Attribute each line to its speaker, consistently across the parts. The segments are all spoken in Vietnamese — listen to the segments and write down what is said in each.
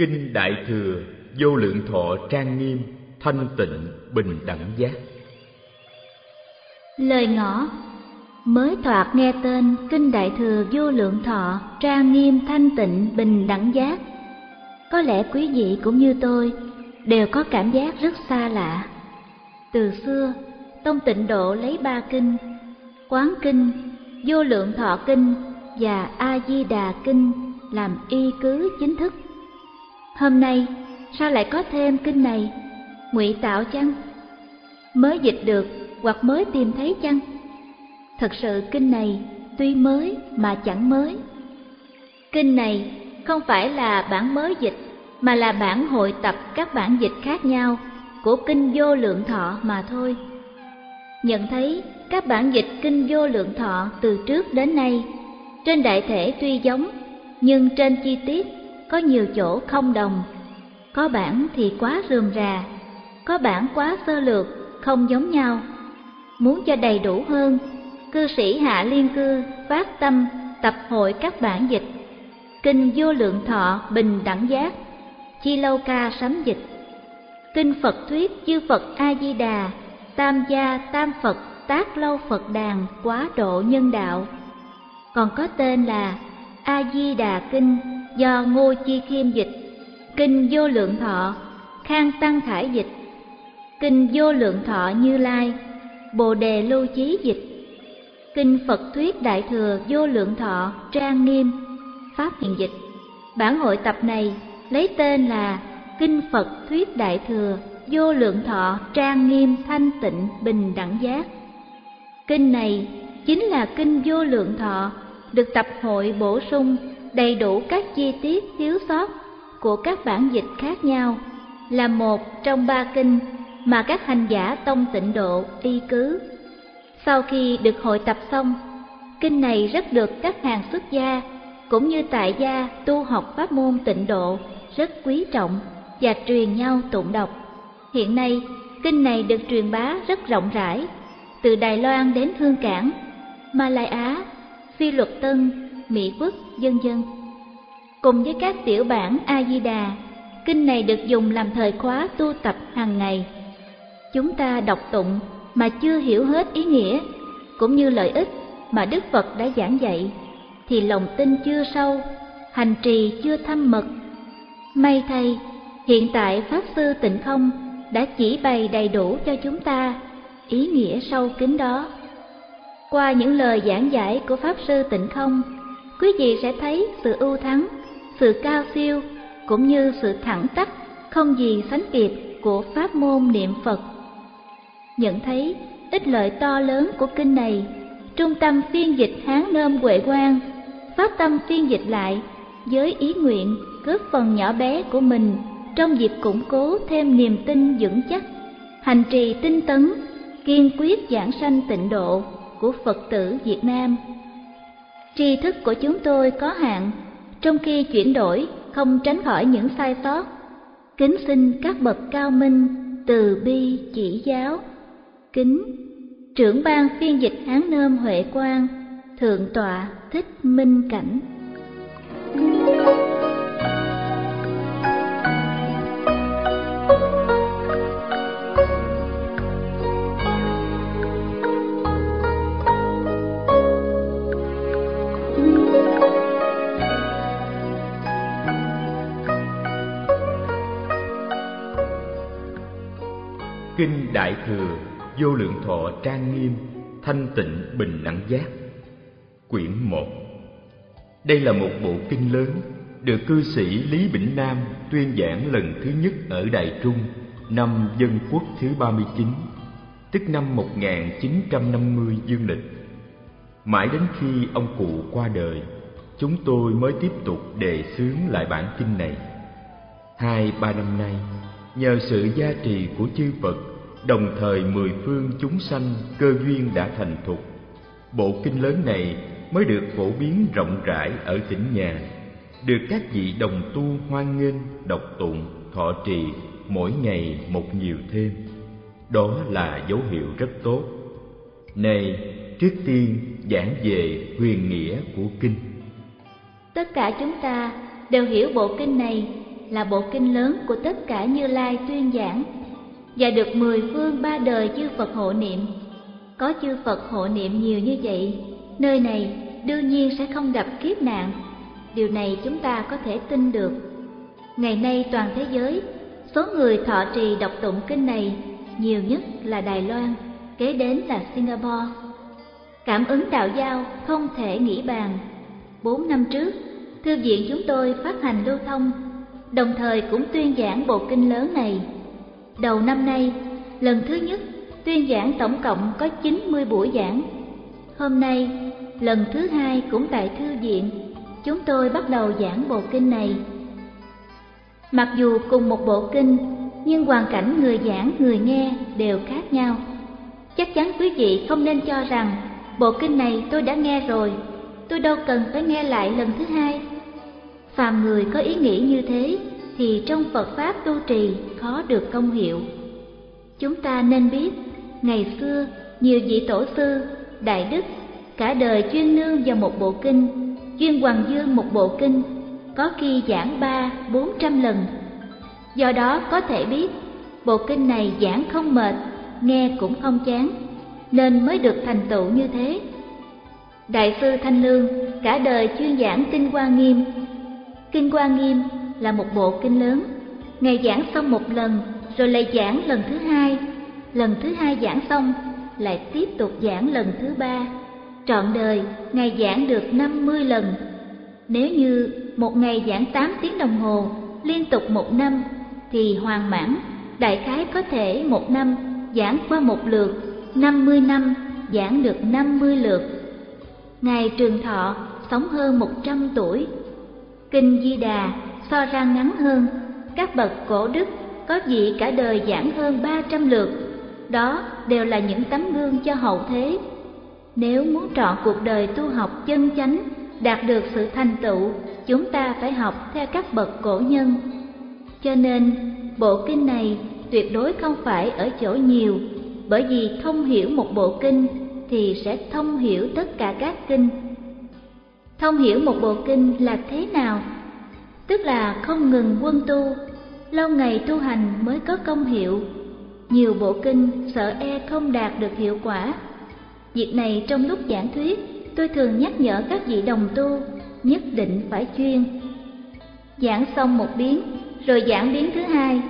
Speaker 1: Kinh Đại Thừa Vô Lượng Thọ Trang Nghiêm Thanh Tịnh Bình Đẳng Giác.
Speaker 2: Lời ngõ. Mới thoạt nghe tên Kinh Đại Thừa Vô Lượng Thọ Trang Nghiêm Thanh Tịnh Bình Đẳng Giác. Có lẽ quý vị cũng như tôi đều có cảm giác rất xa lạ. Từ xưa, Tông Tịnh Độ lấy ba kinh Quán Kinh, Vô Lượng Thọ Kinh và A-di-đà Kinh làm y cứ chính thức. Hôm nay, sao lại có thêm kinh này? Ngụy tạo chăng? Mới dịch được hoặc mới tìm thấy chăng? Thật sự kinh này tuy mới mà chẳng mới. Kinh này không phải là bản mới dịch, mà là bản hội tập các bản dịch khác nhau của kinh vô lượng thọ mà thôi. Nhận thấy các bản dịch kinh vô lượng thọ từ trước đến nay, trên đại thể tuy giống, nhưng trên chi tiết có nhiều chỗ không đồng. Có bản thì quá rườm rà, có bản quá sơ lược, không giống nhau. Muốn cho đầy đủ hơn, cư sĩ Hạ Liên Cư phát tâm tập hội các bản dịch. Kinh Vô Lượng Thọ Bình Đẳng Giác, Chi Lâu Ca sấm dịch. Kinh Phật Thuyết Chư Phật A-di-đà, Tam Gia Tam Phật Tác Lâu Phật Đàn Quá Độ Nhân Đạo. Còn có tên là A-di-đà Kinh do Ngô Chi Khiêm dịch, Kinh Vô Lượng Thọ, Khang Tăng Khải dịch, Kinh Vô Lượng Thọ Như Lai, Bồ Đề Lưu Chí dịch, Kinh Phật Thuyết Đại Thừa Vô Lượng Thọ Trang Nghiêm, Pháp hiện dịch. Bản hội tập này lấy tên là Kinh Phật Thuyết Đại Thừa Vô Lượng Thọ Trang Nghiêm Thanh Tịnh Bình Đẳng Giác. Kinh này chính là Kinh Vô Lượng Thọ được tập hội bổ sung đầy đủ các chi tiết thiếu sót của các bản dịch khác nhau là một trong ba kinh mà các hành giả tông tịnh độ y cứ. Sau khi được hội tập xong, kinh này rất được các hàng xuất gia cũng như tại gia tu học pháp môn tịnh độ rất quý trọng và truyền nhau tụng đọc. Hiện nay, kinh này được truyền bá rất rộng rãi, từ Đài Loan đến Hương Cảng, Malaya, Phi Luật Tân, Mỹ Quốc, dân dân. Cùng với các tiểu bản A-di-đà, kinh này được dùng làm thời khóa tu tập hàng ngày. Chúng ta đọc tụng mà chưa hiểu hết ý nghĩa, cũng như lợi ích mà Đức Phật đã giảng dạy, thì lòng tin chưa sâu, hành trì chưa thâm mật. May thay, hiện tại Pháp Sư Tịnh Không đã chỉ bày đầy đủ cho chúng ta ý nghĩa sâu kín đó. Qua những lời giảng giải của Pháp Sư Tịnh Không, quý vị sẽ thấy sự ưu thắng, sự cao siêu, cũng như sự thẳng tắc, không gì sánh kịp của pháp môn niệm Phật. Nhận thấy ích lợi to lớn của kinh này, Trung tâm phiên dịch Hán Nôm Huệ Quang, phát tâm phiên dịch lại với ý nguyện góp phần nhỏ bé của mình trong dịp củng cố thêm niềm tin vững chắc, hành trì tinh tấn, kiên quyết giảng sanh tịnh độ của Phật tử Việt Nam. Tri thức của chúng tôi có hạn, trong khi chuyển đổi không tránh khỏi những sai sót. Kính xin các bậc cao minh, từ bi chỉ giáo. Kính trưởng ban phiên dịch Hán Nôm Huệ Quang, Thượng tọa Thích Minh Cảnh.
Speaker 1: Kinh Đại Thừa Vô Lượng Thọ Trang Nghiêm Thanh Tịnh Bình Đẳng Giác Quyển 1 Đây là một bộ kinh lớn được cư sĩ Lý Bỉnh Nam tuyên giảng lần thứ nhất ở Đại Trung năm Dân Quốc thứ 39, tức năm 1950 dương lịch. Mãi đến khi ông cụ qua đời, chúng tôi mới tiếp tục đề xướng lại bản kinh này. Hai ba năm nay, nhờ sự gia trì của chư Phật đồng thời mười phương chúng sanh cơ duyên đã thành thục. Bộ kinh lớn này mới được phổ biến rộng rãi ở tỉnh nhà. Được các vị đồng tu hoan nghênh, đọc tụng, thọ trì mỗi ngày một nhiều thêm. Đó là dấu hiệu rất tốt. Này, trước tiên giảng về huyền nghĩa của kinh.
Speaker 2: Tất cả chúng ta đều hiểu bộ kinh này là bộ kinh lớn của tất cả Như Lai tuyên giảng và được mười phương ba đời chư Phật hộ niệm. Có chư Phật hộ niệm nhiều như vậy, nơi này đương nhiên sẽ không gặp kiếp nạn. Điều này chúng ta có thể tin được. Ngày nay toàn thế giới, số người thọ trì đọc tụng kinh này nhiều nhất là Đài Loan, kế đến là Singapore. Cảm ứng đạo giao không thể nghĩ bàn. Bốn năm trước, thư viện chúng tôi phát hành lưu thông, đồng thời cũng tuyên giảng bộ kinh lớn này. Đầu năm nay, lần thứ nhất, tuyên giảng tổng cộng có 90 buổi giảng. Hôm nay, lần thứ hai cũng tại thư viện, chúng tôi bắt đầu giảng bộ kinh này. Mặc dù cùng một bộ kinh, nhưng hoàn cảnh người giảng người nghe đều khác nhau. Chắc chắn quý vị không nên cho rằng bộ kinh này tôi đã nghe rồi, tôi đâu cần phải nghe lại lần thứ hai. Phàm người có ý nghĩ như thế thì trong Phật Pháp tu trì khó được công hiệu. Chúng ta nên biết, ngày xưa nhiều vị tổ sư, đại đức, cả đời chuyên nương vào một bộ kinh, chuyên hoàng dương một bộ kinh, có khi giảng ba, bốn trăm lần. Do đó có thể biết, bộ kinh này giảng không mệt, nghe cũng không chán, nên mới được thành tựu như thế. Đại sư Thanh Lương cả đời chuyên giảng Kinh Hoa Nghiêm. Kinh Hoa Nghiêm là một bộ kinh lớn, Ngài giảng xong một lần rồi lại giảng lần thứ hai, lần thứ hai giảng xong lại tiếp tục giảng lần thứ ba. Trọn đời Ngài giảng được 50 lần. Nếu như một ngày giảng 8 tiếng đồng hồ liên tục một năm thì hoàn mãn, đại khái có thể một năm giảng qua một lượt, 50 năm giảng được 50 lượt. Ngài Trường Thọ sống hơn 100 tuổi. Kinh Di Đà so ra ngắn hơn, các bậc cổ đức có vị cả đời giảng hơn 300 lượt, đó đều là những tấm gương cho hậu thế. Nếu muốn trọn cuộc đời tu học chân chánh, đạt được sự thành tựu, chúng ta phải học theo các bậc cổ nhân. Cho nên, bộ kinh này tuyệt đối không phải ở chỗ nhiều, bởi vì thông hiểu một bộ kinh thì sẽ thông hiểu tất cả các kinh. Thông hiểu một bộ kinh là thế nào? Tức là không ngừng quân tu, lâu ngày tu hành mới có công hiệu. Nhiều bộ kinh sợ e không đạt được hiệu quả. Việc này trong lúc giảng thuyết, tôi thường nhắc nhở các vị đồng tu nhất định phải chuyên. Giảng xong một biến, rồi giảng biến thứ hai.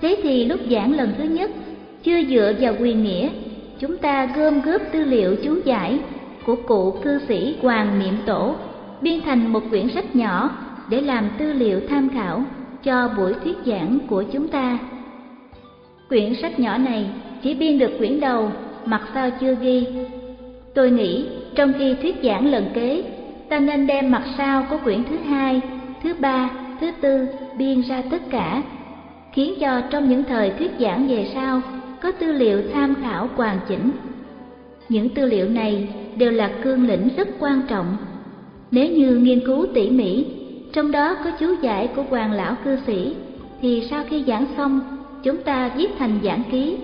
Speaker 2: Thế thì lúc giảng lần thứ nhất, chưa dựa vào quyền nghĩa, chúng ta gom góp tư liệu chú giải của cụ cư sĩ Hoàng Niệm Tổ, biên thành một quyển sách nhỏ để làm tư liệu tham khảo cho buổi thuyết giảng của chúng ta. Quyển sách nhỏ này chỉ biên được quyển đầu, mặt sau chưa ghi. Tôi nghĩ trong khi thuyết giảng lần kế, ta nên đem mặt sau của quyển thứ hai, thứ ba, thứ tư biên ra tất cả, khiến cho trong những thời thuyết giảng về sau có tư liệu tham khảo hoàn chỉnh. Những tư liệu này đều là cương lĩnh rất quan trọng. Nếu như nghiên cứu tỉ mỉ trong đó có chú giải của hoàng lão cư sĩ, thì sau khi giảng xong, chúng ta viết thành giảng ký.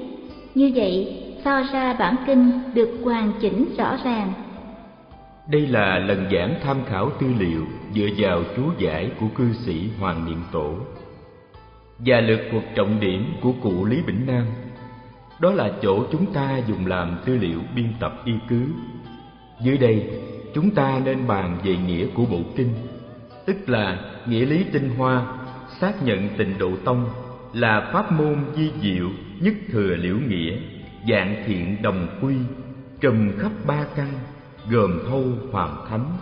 Speaker 2: Như vậy, so ra bản kinh được hoàn chỉnh rõ ràng.
Speaker 1: Đây là lần giảng tham khảo tư liệu dựa vào chú giải của cư sĩ Hoàng Niệm Tổ và lượt thuật trọng điểm của cụ Lý Bỉnh Nam. Đó là chỗ chúng ta dùng làm tư liệu biên tập y cứ. Dưới đây, chúng ta nên bàn về nghĩa của bộ kinh tức là nghĩa lý tinh hoa, xác nhận tịnh độ tông là pháp môn di diệu nhất thừa liễu nghĩa, dạng thiện đồng quy, trùm khắp ba căn, gồm thâu phàm thánh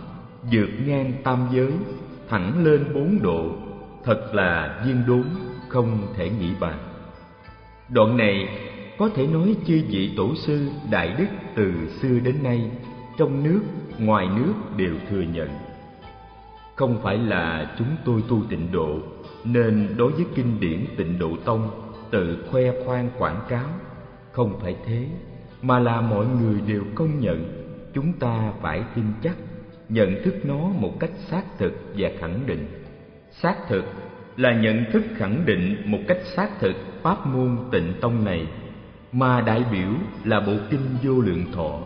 Speaker 1: vượt ngang tam giới, thẳng lên bốn độ. Thật là viên đốn, không thể nghĩ bàn. Đoạn này có thể nói chư vị tổ sư đại đức từ xưa đến nay trong nước, ngoài nước đều thừa nhận không phải là chúng tôi tu tịnh độ, nên đối với kinh điển tịnh độ tông, tự khoe khoang quảng cáo, không phải thế, mà là mọi người đều công nhận, chúng ta phải tin chắc, nhận thức nó một cách xác thực và khẳng định. Xác thực là nhận thức khẳng định một cách xác thực pháp môn tịnh tông này, mà đại biểu là bộ kinh vô lượng thọ.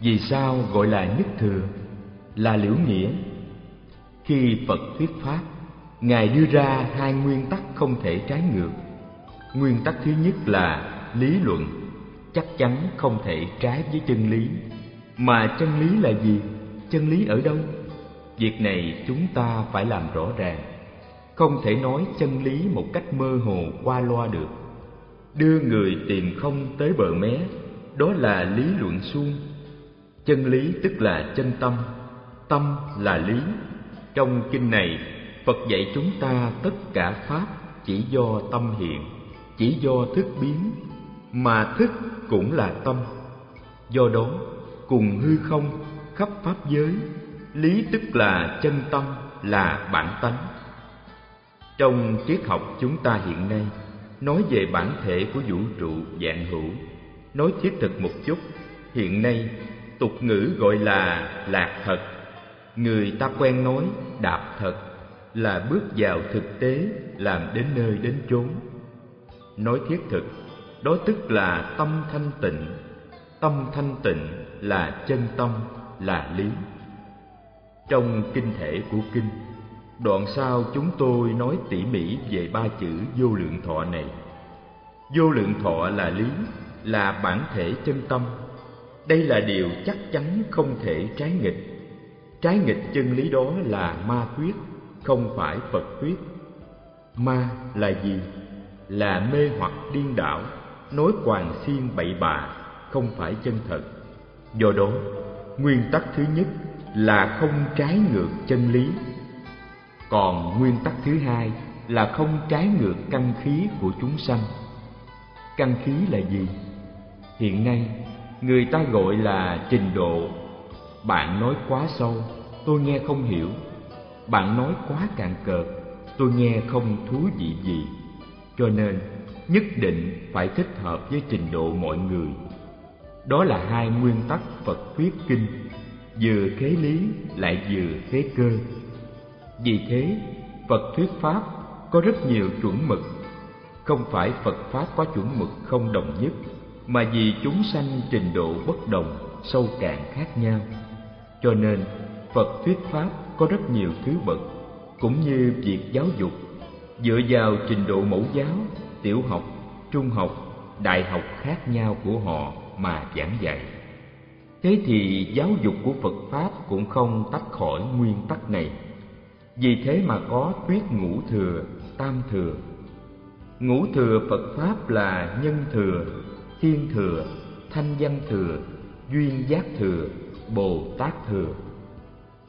Speaker 1: Vì sao gọi là nhất thừa? Là liễu nghĩa khi Phật thuyết pháp, ngài đưa ra hai nguyên tắc không thể trái ngược. Nguyên tắc thứ nhất là lý luận chắc chắn không thể trái với chân lý. Mà chân lý là gì? Chân lý ở đâu? Việc này chúng ta phải làm rõ ràng. Không thể nói chân lý một cách mơ hồ qua loa được. Đưa người tìm không tới bờ mé đó là lý luận suông. Chân lý tức là chân tâm tâm là lý trong kinh này, phật dạy chúng ta tất cả pháp chỉ do tâm hiện, chỉ do thức biến, mà thức cũng là tâm. Do đó, cùng hư không, khắp pháp giới, lý tức là chân tâm, là bản tánh. Trong triết học chúng ta hiện nay, nói về bản thể của vũ trụ dạng hữu, nói thiết thực một chút, hiện nay tục ngữ gọi là lạc thật người ta quen nói, đạp thật, là bước vào thực tế, làm đến nơi đến chốn. Nói thiết thực, đó tức là tâm thanh tịnh. Tâm thanh tịnh là chân tâm, là lý. Trong kinh thể của kinh, đoạn sau chúng tôi nói tỉ mỉ về ba chữ vô lượng thọ này. Vô lượng thọ là lý, là bản thể chân tâm. Đây là điều chắc chắn không thể trái nghịch trái nghịch chân lý đó là ma thuyết không phải phật thuyết ma là gì? Là mê hoặc điên đảo nói quàng xiên bậy bạ, không phải chân thật. Do đó, nguyên tắc thứ nhất là không trái ngược chân lý. Còn nguyên tắc thứ hai là không trái ngược căn khí của chúng sanh. Căn khí là gì? Hiện nay, người ta gọi là trình độ bạn nói quá sâu, tôi nghe không hiểu. Bạn nói quá cạn cợt, tôi nghe không thú vị gì. Cho nên, nhất định phải thích hợp với trình độ mọi người. Đó là hai nguyên tắc phật thuyết kinh. Vừa khế lý, lại vừa khế cơ. Vì thế, phật thuyết pháp có rất nhiều chuẩn mực. Không phải phật pháp có chuẩn mực không đồng nhất, mà vì chúng sanh trình độ bất đồng, sâu cạn khác nhau cho nên, phật thuyết pháp có rất nhiều thứ bậc, cũng như việc giáo dục. Dựa vào trình độ mẫu giáo, tiểu học, trung học, đại học khác nhau của họ mà giảng dạy. Thế thì giáo dục của phật pháp cũng không tách khỏi nguyên tắc này. Vì thế mà có thuyết ngũ thừa, tam thừa. Ngũ thừa phật pháp là nhân thừa, thiên thừa, thanh văn thừa, duyên giác thừa bồ tát thừa.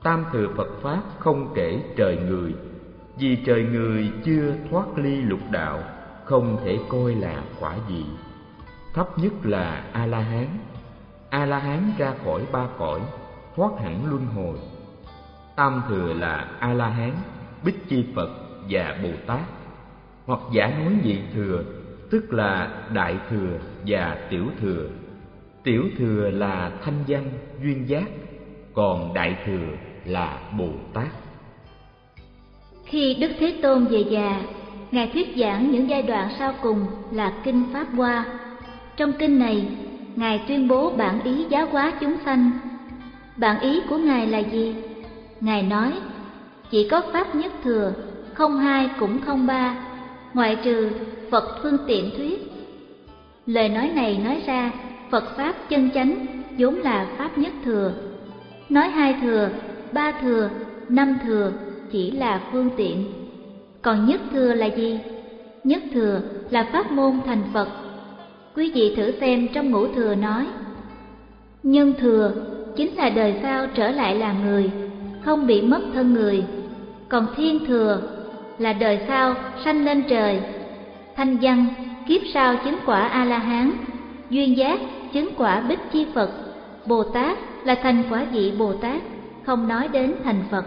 Speaker 1: Tam thừa phật pháp không kể trời người, vì trời người chưa thoát ly lục đạo, không thể coi là quả gì thấp nhất là a la hán a la hán ra khỏi ba cõi, thoát hẳn luân hồi. Tam thừa là a la hán bích chi phật và bồ tát hoặc giả nói nhị thừa, tức là đại thừa và tiểu thừa tiểu thừa là thanh văn, duyên giác, còn đại thừa là bồ tát.
Speaker 2: Khi đức thế tôn về già, ngài thuyết giảng những giai đoạn sau cùng là kinh pháp hoa. Trong kinh này, ngài tuyên bố bản ý giáo hóa chúng sanh. Bản ý của ngài là gì? Ngài nói, chỉ có pháp nhất thừa, không hai cũng không ba, ngoại trừ phật phương tiện thuyết. Lời nói này nói ra phật pháp chân chánh, vốn là pháp nhất thừa. Nói hai thừa, ba thừa, năm thừa chỉ là phương tiện. Còn nhất thừa là gì? Nhất thừa là pháp môn thành phật. Quý vị thử xem trong ngũ thừa nói, nhân thừa chính là đời sau trở lại làm người, không bị mất thân người. Còn thiên thừa là đời sau sanh lên trời, thanh văn kiếp sau chứng quả a la hán duyên giác chứng quả bích chi phật, bồ tát là thành quả vị bồ tát, không nói đến thành phật.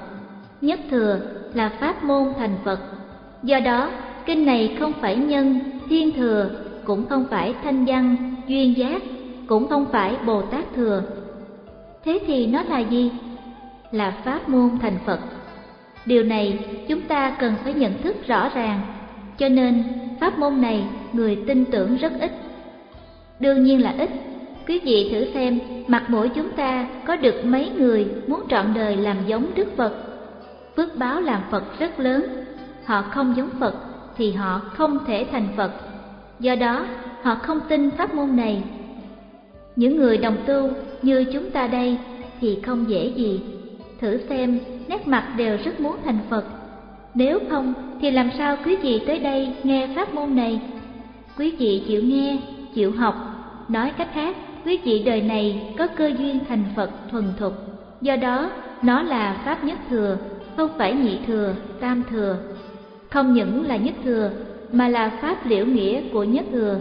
Speaker 2: Nhất thừa là pháp môn thành phật. Do đó, kinh này không phải nhân, thiên thừa, cũng không phải thanh văn, duyên giác, cũng không phải bồ tát thừa. Thế thì nó là gì? Là pháp môn thành phật. Điều này chúng ta cần phải nhận thức rõ ràng. Cho nên, pháp môn này người tin tưởng rất ít. Đương nhiên là ít quý vị thử xem mặt mũi chúng ta có được mấy người muốn trọn đời làm giống đức phật phước báo làm phật rất lớn họ không giống Phật thì họ không thể thành Phật. Do đó, họ không tin pháp môn này. Những người đồng tu như chúng ta đây thì không dễ gì. Thử xem, nét mặt đều rất muốn thành Phật. Nếu không thì làm sao quý vị tới đây nghe pháp môn này? Quý vị chịu nghe, chịu học, nói cách khác, quý vị đời này có cơ duyên thành Phật thuần thục. Do đó, nó là pháp nhất thừa, không phải nhị thừa, tam thừa. Không những là nhất thừa, mà là pháp liễu nghĩa của nhất thừa.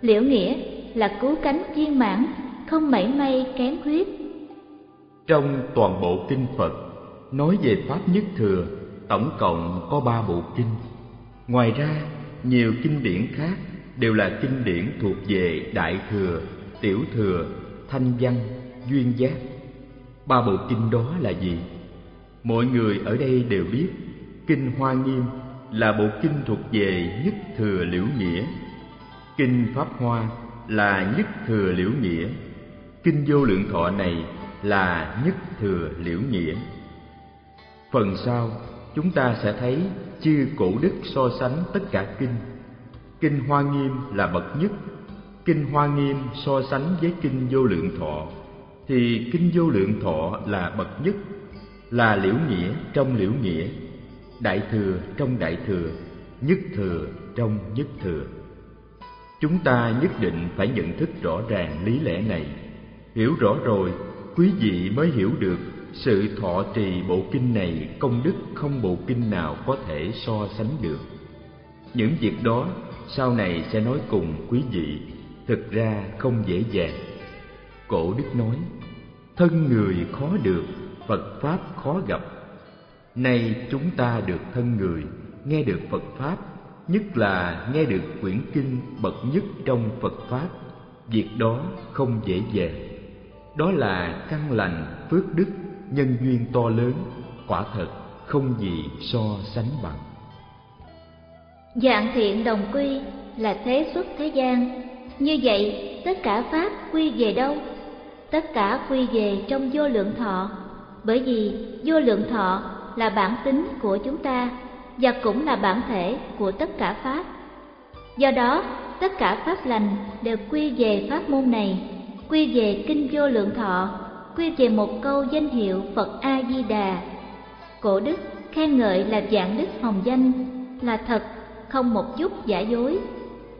Speaker 2: Liễu nghĩa là cứu cánh viên mãn, không mảy may kém khuyết.
Speaker 1: Trong toàn bộ kinh Phật, nói về pháp nhất thừa, tổng cộng có ba bộ kinh. Ngoài ra, nhiều kinh điển khác đều là kinh điển thuộc về Đại Thừa, Tiểu Thừa, Thanh Văn, Duyên Giác. Ba bộ kinh đó là gì? Mọi người ở đây đều biết, Kinh Hoa Nghiêm là bộ kinh thuộc về nhất thừa liễu nghĩa. Kinh Pháp Hoa là nhất thừa liễu nghĩa. Kinh Vô Lượng Thọ này là nhất thừa liễu nghĩa. Phần sau, chúng ta sẽ thấy chư cổ đức so sánh tất cả kinh. Kinh Hoa Nghiêm là bậc nhất. Kinh Hoa Nghiêm so sánh với Kinh Vô Lượng Thọ thì Kinh Vô Lượng Thọ là bậc nhất, là liễu nghĩa trong liễu nghĩa, đại thừa trong đại thừa, nhất thừa trong nhất thừa. Chúng ta nhất định phải nhận thức rõ ràng lý lẽ này. Hiểu rõ rồi, quý vị mới hiểu được sự thọ trì bộ kinh này công đức không bộ kinh nào có thể so sánh được. Những việc đó sau này sẽ nói cùng quý vị, thực ra không dễ dàng. Cổ đức nói, thân người khó được, Phật Pháp khó gặp. Nay chúng ta được thân người, nghe được Phật Pháp, nhất là nghe được quyển kinh bậc nhất trong Phật Pháp, việc đó không dễ dàng. Đó là căn lành, phước đức, nhân duyên to lớn, quả thật không gì so sánh bằng.
Speaker 2: Dạng thiện đồng quy là thế xuất thế gian, như vậy tất cả pháp quy về đâu? Tất cả quy về trong vô lượng thọ, bởi vì vô lượng thọ là bản tính của chúng ta và cũng là bản thể của tất cả pháp. Do đó, tất cả pháp lành đều quy về pháp môn này, quy về kinh vô lượng thọ, quy về một câu danh hiệu Phật A Di Đà. Cổ đức khen ngợi là dạng đức hồng danh, là thật, không một chút giả dối.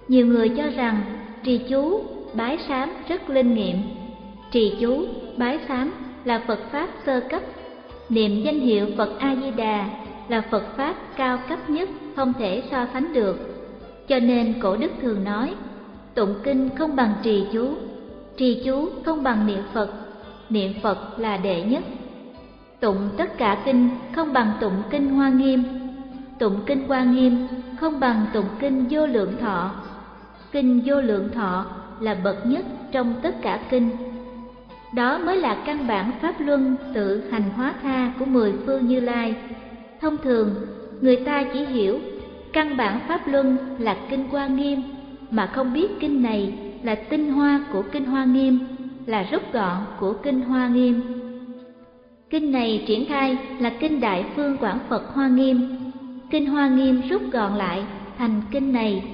Speaker 2: Nhiều người cho rằng trì chú, bái sám rất linh nghiệm. Trì chú, bái sám là Phật pháp sơ cấp, niệm danh hiệu Phật A Di Đà là Phật pháp cao cấp nhất không thể so sánh được. Cho nên cổ đức thường nói, tụng kinh không bằng trì chú, trì chú không bằng niệm Phật, niệm Phật là đệ nhất. Tụng tất cả kinh không bằng tụng kinh Hoa Nghiêm, tụng kinh Hoa Nghiêm không bằng tụng kinh Vô Lượng Thọ. Kinh Vô Lượng Thọ là bậc nhất trong tất cả kinh. Đó mới là căn bản pháp luân tự hành hóa tha của mười phương Như Lai. Thông thường, người ta chỉ hiểu căn bản pháp luân là kinh Hoa Nghiêm mà không biết kinh này là tinh hoa của kinh Hoa Nghiêm, là rút gọn của kinh Hoa Nghiêm. Kinh này triển khai là kinh Đại Phương Quảng Phật Hoa Nghiêm. Kinh Hoa Nghiêm rút gọn lại thành kinh này.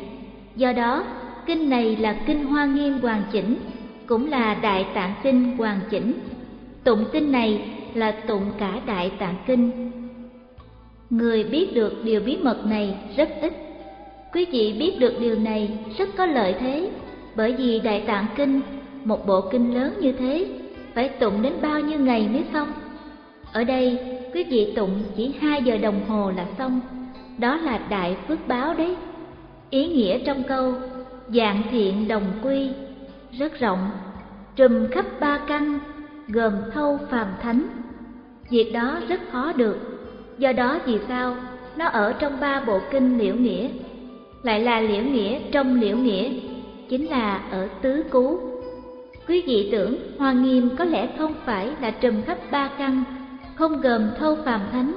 Speaker 2: Do đó, kinh này là kinh Hoa Nghiêm hoàn chỉnh, cũng là Đại Tạng Kinh hoàn chỉnh. Tụng kinh này là tụng cả Đại Tạng Kinh. Người biết được điều bí mật này rất ít. Quý vị biết được điều này rất có lợi thế, bởi vì Đại Tạng Kinh, một bộ kinh lớn như thế, phải tụng đến bao nhiêu ngày mới xong. Ở đây, quý vị tụng chỉ hai giờ đồng hồ là xong, đó là đại phước báo đấy. Ý nghĩa trong câu dạng thiện đồng quy rất rộng, trùm khắp ba căn, gồm thâu phàm thánh. Việc đó rất khó được, do đó vì sao nó ở trong ba bộ kinh liễu nghĩa, lại là liễu nghĩa trong liễu nghĩa, chính là ở tứ cú. Quý vị tưởng Hoa Nghiêm có lẽ không phải là trùm khắp ba căn, không gồm thâu phàm thánh.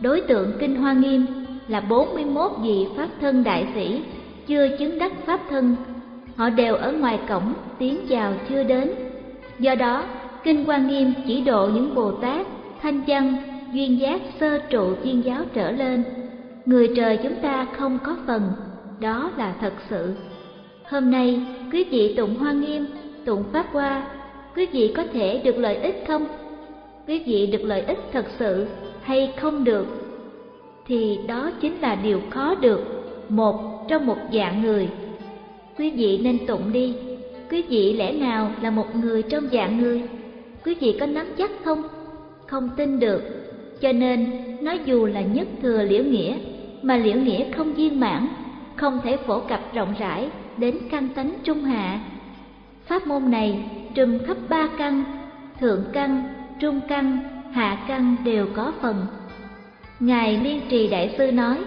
Speaker 2: Đối tượng kinh Hoa Nghiêm là 41 vị pháp thân đại sĩ chưa chứng đắc pháp thân, họ đều ở ngoài cổng tiến vào chưa đến. Do đó, kinh Hoa Nghiêm chỉ độ những Bồ Tát, thanh văn, duyên giác sơ trụ thiên giáo trở lên. người trời chúng ta không có phần, đó là thật sự. Hôm nay, quý vị tụng Hoa Nghiêm, tụng Pháp Hoa, quý vị có thể được lợi ích không? Quý vị được lợi ích thật sự hay không được? Thì đó chính là điều khó được, một trong một dạng người. Quý vị nên tụng đi, quý vị lẽ nào là một người trong dạng người? Quý vị có nắm chắc không? Không tin được, cho nên nói dù là nhất thừa liễu nghĩa, mà liễu nghĩa không viên mãn, không thể phổ cập rộng rãi đến căn tánh trung hạ. Pháp môn này trùm khắp ba căn, thượng căn, trung căn, hạ căn đều có phần. Ngài Liên Trì Đại Sư nói,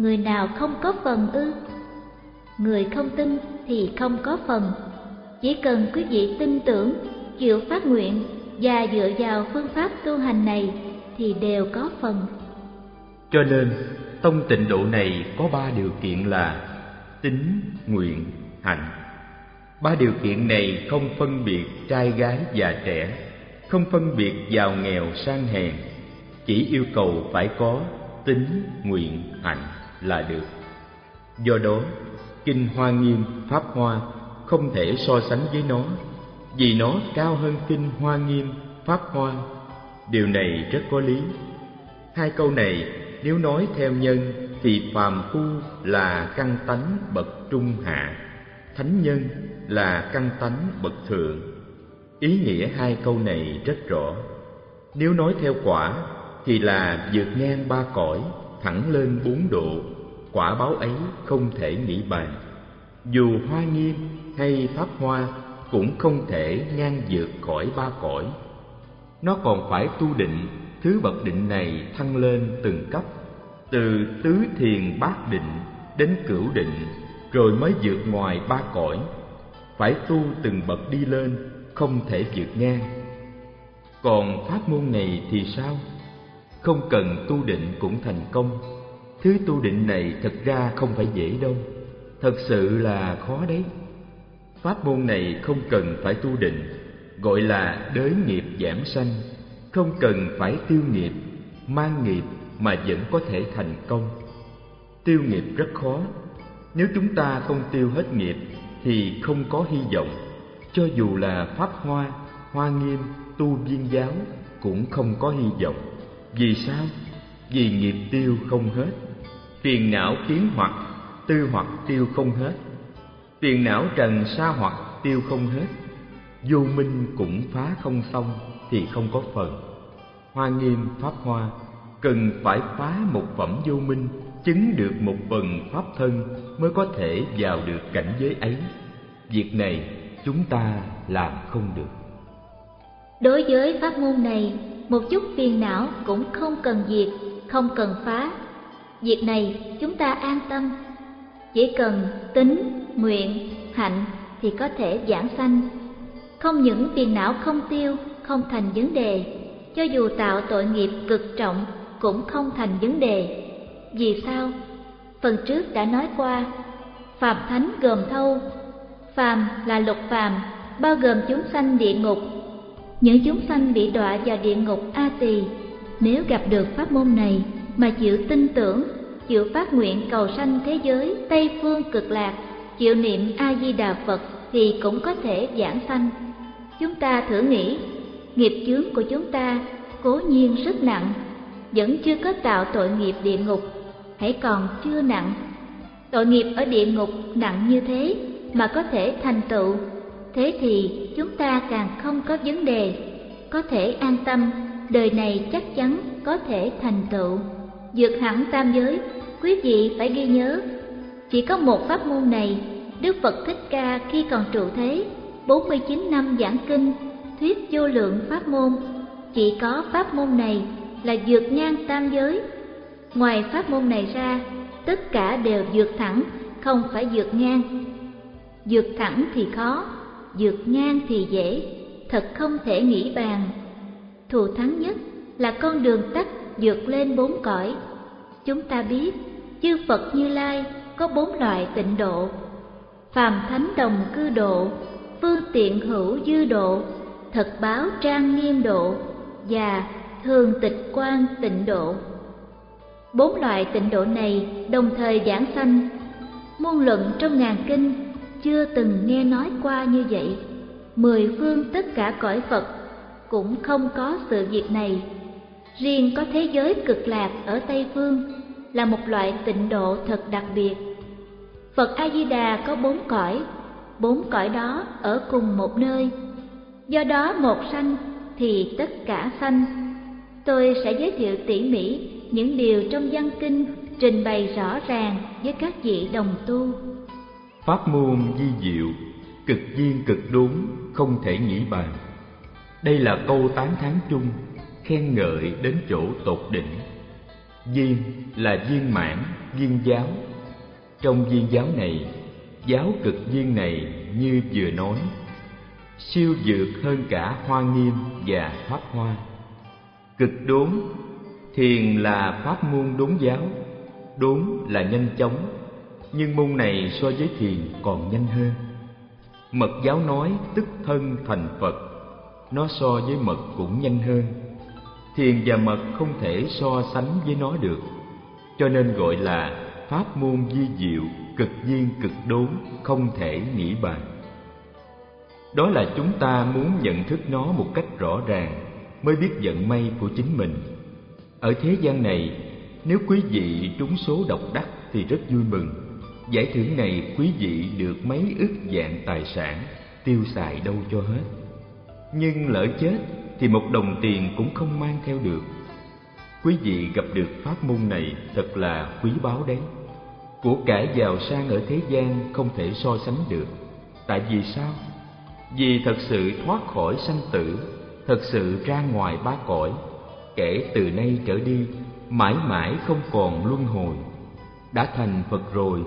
Speaker 2: người nào không có phần ư? Người không tin thì không có phần. Chỉ cần quý vị tin tưởng, chịu phát nguyện và dựa vào phương pháp tu hành này thì đều có phần.
Speaker 1: Cho nên, tông tịnh độ này có ba điều kiện là tính, nguyện, hạnh. Ba điều kiện này không phân biệt trai gái già trẻ, không phân biệt giàu nghèo sang hèn, chỉ yêu cầu phải có tính, nguyện, hạnh là được. Do đó, Kinh Hoa Nghiêm, Pháp Hoa không thể so sánh với nó, vì nó cao hơn Kinh Hoa Nghiêm, Pháp Hoa. Điều này rất có lý. Hai câu này nếu nói theo nhân thì phàm phu là căn tánh bậc trung hạ, thánh nhân là căn tánh bậc thượng. Ý nghĩa hai câu này rất rõ. Nếu nói theo quả thì là vượt ngang ba cõi, thẳng lên bốn độ, quả báo ấy không thể nghĩ bàn. Dù hoa nghiêm hay pháp hoa cũng không thể ngang vượt khỏi ba cõi. Nó còn phải tu định, thứ bậc định này thăng lên từng cấp, từ tứ thiền bát định đến cửu định, rồi mới vượt ngoài ba cõi. Phải tu từng bậc đi lên, không thể vượt ngang. Còn pháp môn này thì sao? Không cần tu định cũng thành công. Thứ tu định này thật ra không phải dễ đâu, thật sự là khó đấy. Pháp môn này không cần phải tu định, gọi là đới nghiệp giảm sanh, không cần phải tiêu nghiệp, mang nghiệp mà vẫn có thể thành công. Tiêu nghiệp rất khó, nếu chúng ta không tiêu hết nghiệp thì không có hy vọng, cho dù là pháp hoa, hoa nghiêm, tu viên giáo cũng không có hy vọng. Vì sao? Vì nghiệp tiêu không hết, phiền não kiến hoặc, tư hoặc tiêu không hết, phiền não trần sa hoặc tiêu không hết, vô minh cũng phá không xong thì không có phần. Hoa nghiêm pháp hoa cần phải phá một phẩm vô minh, chứng được một phần pháp thân mới có thể vào được cảnh giới ấy. Việc này chúng ta làm không được.
Speaker 2: Đối với pháp môn này, một chút phiền não cũng không cần diệt, không cần phá. Việc này chúng ta an tâm. Chỉ cần tính, nguyện, hạnh thì có thể giảng sanh. Không những phiền não không tiêu, không thành vấn đề, cho dù tạo tội nghiệp cực trọng cũng không thành vấn đề. Vì sao? Phần trước đã nói qua, Phạm Thánh gồm thâu, Phàm là lục phàm, bao gồm chúng sanh địa ngục. Những chúng sanh bị đọa vào địa ngục A Tỳ, nếu gặp được pháp môn này mà chịu tin tưởng, chịu phát nguyện cầu sanh thế giới Tây phương cực lạc, chịu niệm A Di Đà Phật thì cũng có thể giảng sanh. Chúng ta thử nghĩ, nghiệp chướng của chúng ta cố nhiên rất nặng, vẫn chưa có tạo tội nghiệp địa ngục, hãy còn chưa nặng. Tội nghiệp ở địa ngục nặng như thế mà có thể thành tựu, thế thì chúng ta càng không có vấn đề, có thể an tâm, đời này chắc chắn có thể thành tựu. Dược hẳn tam giới, quý vị phải ghi nhớ, chỉ có một pháp môn này, Đức Phật Thích Ca khi còn trụ thế, 49 năm giảng kinh, thuyết vô lượng pháp môn, chỉ có pháp môn này là vượt ngang tam giới. Ngoài pháp môn này ra, tất cả đều vượt thẳng, không phải vượt ngang. Vượt thẳng thì khó, vượt ngang thì dễ, thật không thể nghĩ bàn. Thù thắng nhất là con đường tắt vượt lên bốn cõi. Chúng ta biết, chư Phật Như Lai có bốn loại tịnh độ. Phàm thánh đồng cư độ, phương tiện hữu dư độ, thật báo trang nghiêm độ và thường tịch quan tịnh độ. Bốn loại tịnh độ này đồng thời giảng sanh. Muôn luận trong ngàn kinh chưa từng nghe nói qua như vậy. Mười phương tất cả cõi Phật cũng không có sự việc này. Riêng có thế giới cực lạc ở Tây Phương là một loại tịnh độ thật đặc biệt. Phật A-di-đà có bốn cõi, bốn cõi đó ở cùng một nơi. Do đó một sanh thì tất cả sanh. Tôi sẽ giới thiệu tỉ mỉ những điều trong văn kinh trình bày rõ ràng với các vị đồng tu.
Speaker 1: Pháp môn di diệu, cực duyên cực đốn, không thể nghĩ bàn. Đây là câu tán thán chung, khen ngợi đến chỗ tột đỉnh. Duyên là viên mãn, viên giáo. Trong viên giáo này, giáo cực duyên này như vừa nói, siêu dược hơn cả hoa nghiêm và pháp hoa. Cực đốn Thiền là pháp môn đốn giáo, đốn là nhanh chóng, nhưng môn này so với thiền còn nhanh hơn. Mật giáo nói tức thân thành Phật, nó so với mật cũng nhanh hơn. Thiền và mật không thể so sánh với nó được, cho nên gọi là pháp môn di diệu, cực duyên cực đốn, không thể nghĩ bàn. Đó là chúng ta muốn nhận thức nó một cách rõ ràng mới biết vận may của chính mình ở thế gian này, nếu quý vị trúng số độc đắc thì rất vui mừng. Giải thưởng này quý vị được mấy ức dạng tài sản, tiêu xài đâu cho hết. Nhưng lỡ chết thì một đồng tiền cũng không mang theo được. Quý vị gặp được pháp môn này thật là quý báu đấy. Của cải giàu sang ở thế gian không thể so sánh được. Tại vì sao? Vì thật sự thoát khỏi sanh tử, thật sự ra ngoài ba cõi, kể từ nay trở đi mãi mãi không còn luân hồi đã thành phật rồi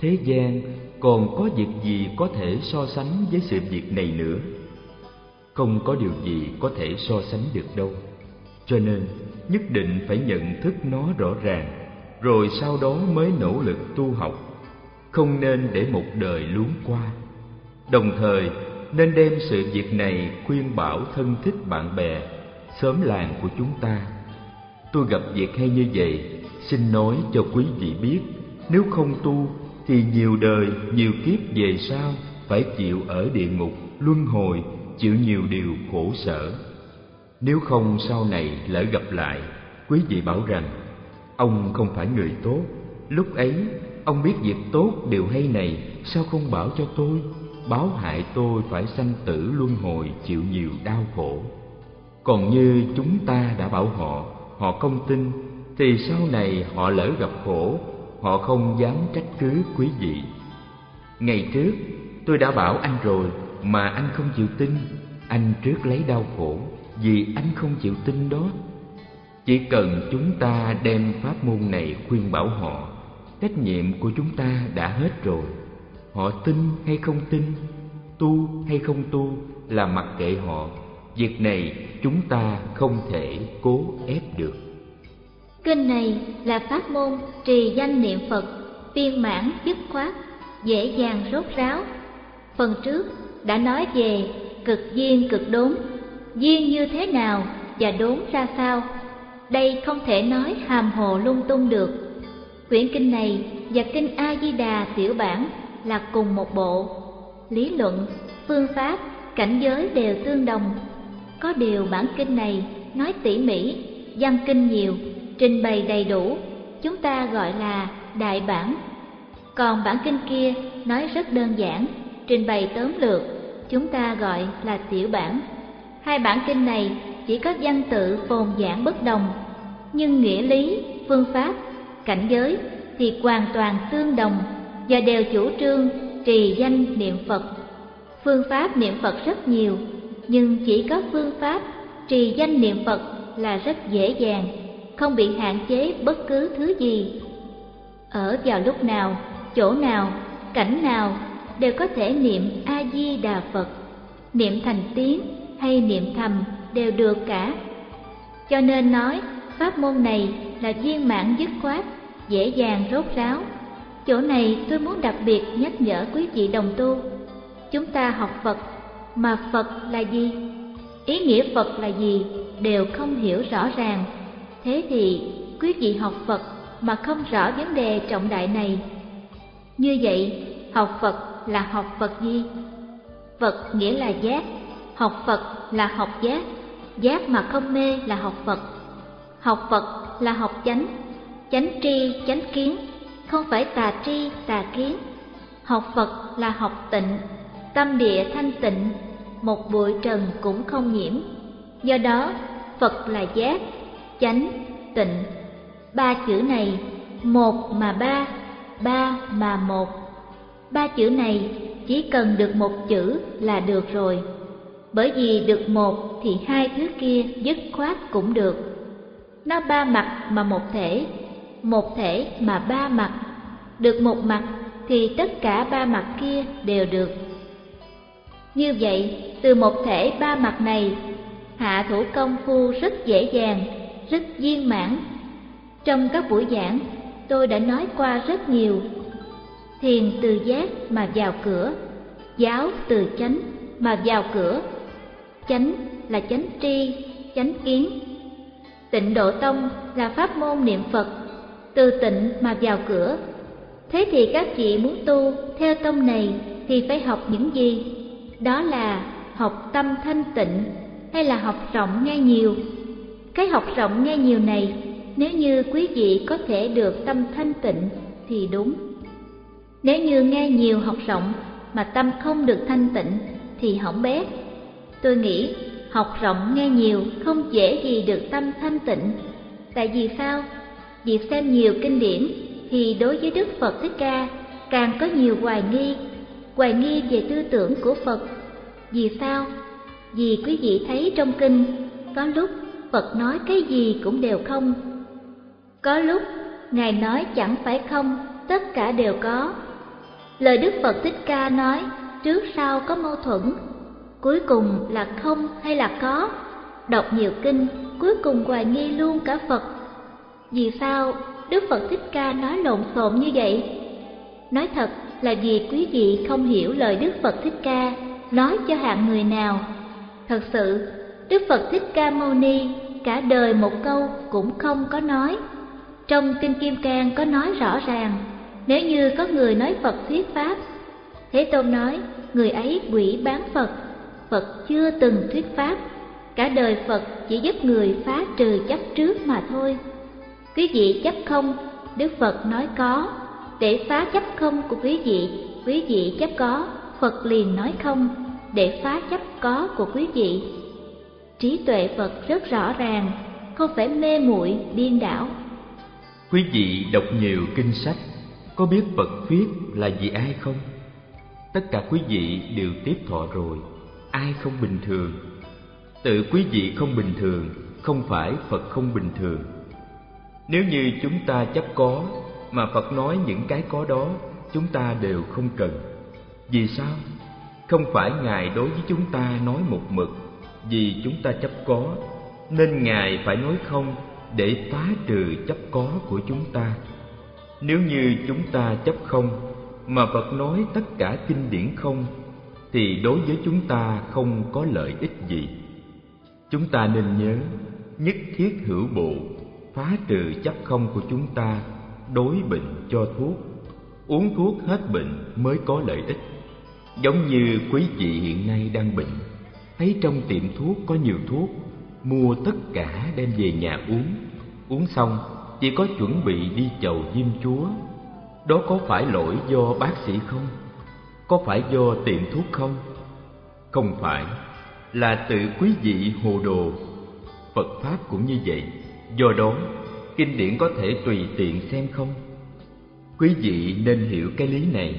Speaker 1: thế gian còn có việc gì có thể so sánh với sự việc này nữa? Không có điều gì có thể so sánh được đâu. Cho nên, nhất định phải nhận thức nó rõ ràng, rồi sau đó mới nỗ lực tu học. Không nên để một đời luống qua. Đồng thời, nên đem sự việc này khuyên bảo thân thích bạn bè, xóm làng của chúng ta. Tôi gặp việc hay như vậy, xin nói cho quý vị biết, nếu không tu thì nhiều đời, nhiều kiếp về sau phải chịu ở địa ngục, luân hồi, chịu nhiều điều khổ sở. Nếu không sau này lỡ gặp lại, quý vị bảo rằng, ông không phải người tốt. Lúc ấy, ông biết việc tốt điều hay này, sao không bảo cho tôi? Báo hại tôi phải sanh tử luân hồi, chịu nhiều đau khổ. Còn như chúng ta đã bảo họ họ không tin, thì sau này họ lỡ gặp khổ họ không dám trách cứ quý vị. Ngày trước, tôi đã bảo anh rồi mà anh không chịu tin. Anh trước lấy đau khổ vì anh không chịu tin đó. Chỉ cần chúng ta đem pháp môn này khuyên bảo họ, trách nhiệm của chúng ta đã hết rồi. Họ tin hay không tin, tu hay không tu là mặc kệ họ. Việc này chúng ta không thể cố ép được.
Speaker 2: Kinh này là pháp môn trì danh niệm Phật, viên mãn dứt khoát, dễ dàng rốt ráo. Phần trước đã nói về cực duyên cực đốn, duyên như thế nào và đốn ra sao. Đây không thể nói hàm hồ lung tung được. Quyển kinh này và kinh A Di Đà tiểu bản là cùng một bộ. Lý luận, phương pháp, cảnh giới đều tương đồng có điều bản kinh này nói tỉ mỉ, văn kinh nhiều, trình bày đầy đủ, chúng ta gọi là đại bản. Còn bản kinh kia nói rất đơn giản, trình bày tóm lược, chúng ta gọi là tiểu bản. Hai bản kinh này chỉ có văn tự phồn giảng bất đồng, nhưng nghĩa lý, phương pháp, cảnh giới thì hoàn toàn tương đồng và đều chủ trương trì danh niệm Phật. Phương pháp niệm Phật rất nhiều, nhưng chỉ có phương pháp trì danh niệm Phật là rất dễ dàng, không bị hạn chế bất cứ thứ gì. Ở vào lúc nào, chỗ nào, cảnh nào đều có thể niệm A Di Đà Phật, niệm thành tiếng hay niệm thầm đều được cả. Cho nên nói pháp môn này là viên mãn dứt khoát, dễ dàng rốt ráo. Chỗ này tôi muốn đặc biệt nhắc nhở quý vị đồng tu. Chúng ta học Phật mà Phật là gì? Ý nghĩa Phật là gì đều không hiểu rõ ràng. Thế thì quý vị học Phật mà không rõ vấn đề trọng đại này. Như vậy, học Phật là học Phật gì? Phật nghĩa là giác, học Phật là học giác, giác mà không mê là học Phật. Học Phật là học chánh, chánh tri, chánh kiến, không phải tà tri, tà kiến. Học Phật là học tịnh, tâm địa thanh tịnh, một bụi trần cũng không nhiễm. Do đó, Phật là giác, chánh, tịnh. Ba chữ này, một mà ba, ba mà một. Ba chữ này chỉ cần được một chữ là được rồi. Bởi vì được một thì hai thứ kia dứt khoát cũng được. Nó ba mặt mà một thể, một thể mà ba mặt. Được một mặt thì tất cả ba mặt kia đều được. Như vậy, từ một thể ba mặt này, hạ thủ công phu rất dễ dàng, rất viên mãn. Trong các buổi giảng, tôi đã nói qua rất nhiều. Thiền từ giác mà vào cửa, giáo từ chánh mà vào cửa. Chánh là chánh tri, chánh kiến. Tịnh độ tông là pháp môn niệm Phật, từ tịnh mà vào cửa. Thế thì các chị muốn tu theo tông này thì phải học những gì? Đó là học tâm thanh tịnh hay là học rộng nghe nhiều? Cái học rộng nghe nhiều này, nếu như quý vị có thể được tâm thanh tịnh thì đúng. Nếu như nghe nhiều học rộng mà tâm không được thanh tịnh thì hỏng bét. Tôi nghĩ học rộng nghe nhiều không dễ gì được tâm thanh tịnh. Tại vì sao? Việc xem nhiều kinh điển thì đối với Đức Phật Thích Ca càng có nhiều hoài nghi, hoài nghi về tư tưởng của Phật. Vì sao? Vì quý vị thấy trong kinh, có lúc Phật nói cái gì cũng đều không. Có lúc Ngài nói chẳng phải không, tất cả đều có. Lời Đức Phật Thích Ca nói, trước sau có mâu thuẫn, cuối cùng là không hay là có. Đọc nhiều kinh, cuối cùng hoài nghi luôn cả Phật. Vì sao Đức Phật Thích Ca nói lộn xộn như vậy? Nói thật là vì quý vị không hiểu lời Đức Phật Thích Ca nói cho hạng người nào. Thật sự, Đức Phật Thích Ca Mâu Ni cả đời một câu cũng không có nói. Trong Kinh Kim Cang có nói rõ ràng, nếu như có người nói Phật thuyết Pháp, Thế Tôn nói, người ấy quỷ bán Phật, Phật chưa từng thuyết Pháp, cả đời Phật chỉ giúp người phá trừ chấp trước mà thôi. Quý vị chấp không, Đức Phật nói có, để phá chấp không của quý vị, quý vị chấp có, Phật liền nói không, để phá chấp có của quý vị. Trí tuệ Phật rất rõ ràng, không phải mê muội điên đảo.
Speaker 1: Quý vị đọc nhiều kinh sách, có biết Phật thuyết là gì ai không? Tất cả quý vị đều tiếp thọ rồi, ai không bình thường? Tự quý vị không bình thường, không phải Phật không bình thường. Nếu như chúng ta chấp có, mà Phật nói những cái có đó, chúng ta đều không cần. Vì sao? Không phải Ngài đối với chúng ta nói một mực, vì chúng ta chấp có, nên Ngài phải nói không để phá trừ chấp có của chúng ta. Nếu như chúng ta chấp không, mà Phật nói tất cả kinh điển không, thì đối với chúng ta không có lợi ích gì. Chúng ta nên nhớ, nhất thiết hữu bộ, phá trừ chấp không của chúng ta, đối bệnh cho thuốc, uống thuốc hết bệnh mới có lợi ích. Giống như quý vị hiện nay đang bệnh, thấy trong tiệm thuốc có nhiều thuốc, mua tất cả đem về nhà uống, uống xong chỉ có chuẩn bị đi chầu Diêm Chúa. Đó có phải lỗi do bác sĩ không? Có phải do tiệm thuốc không? Không phải, là tự quý vị hồ đồ. Phật Pháp cũng như vậy, do đó kinh điển có thể tùy tiện xem không? Quý vị nên hiểu cái lý này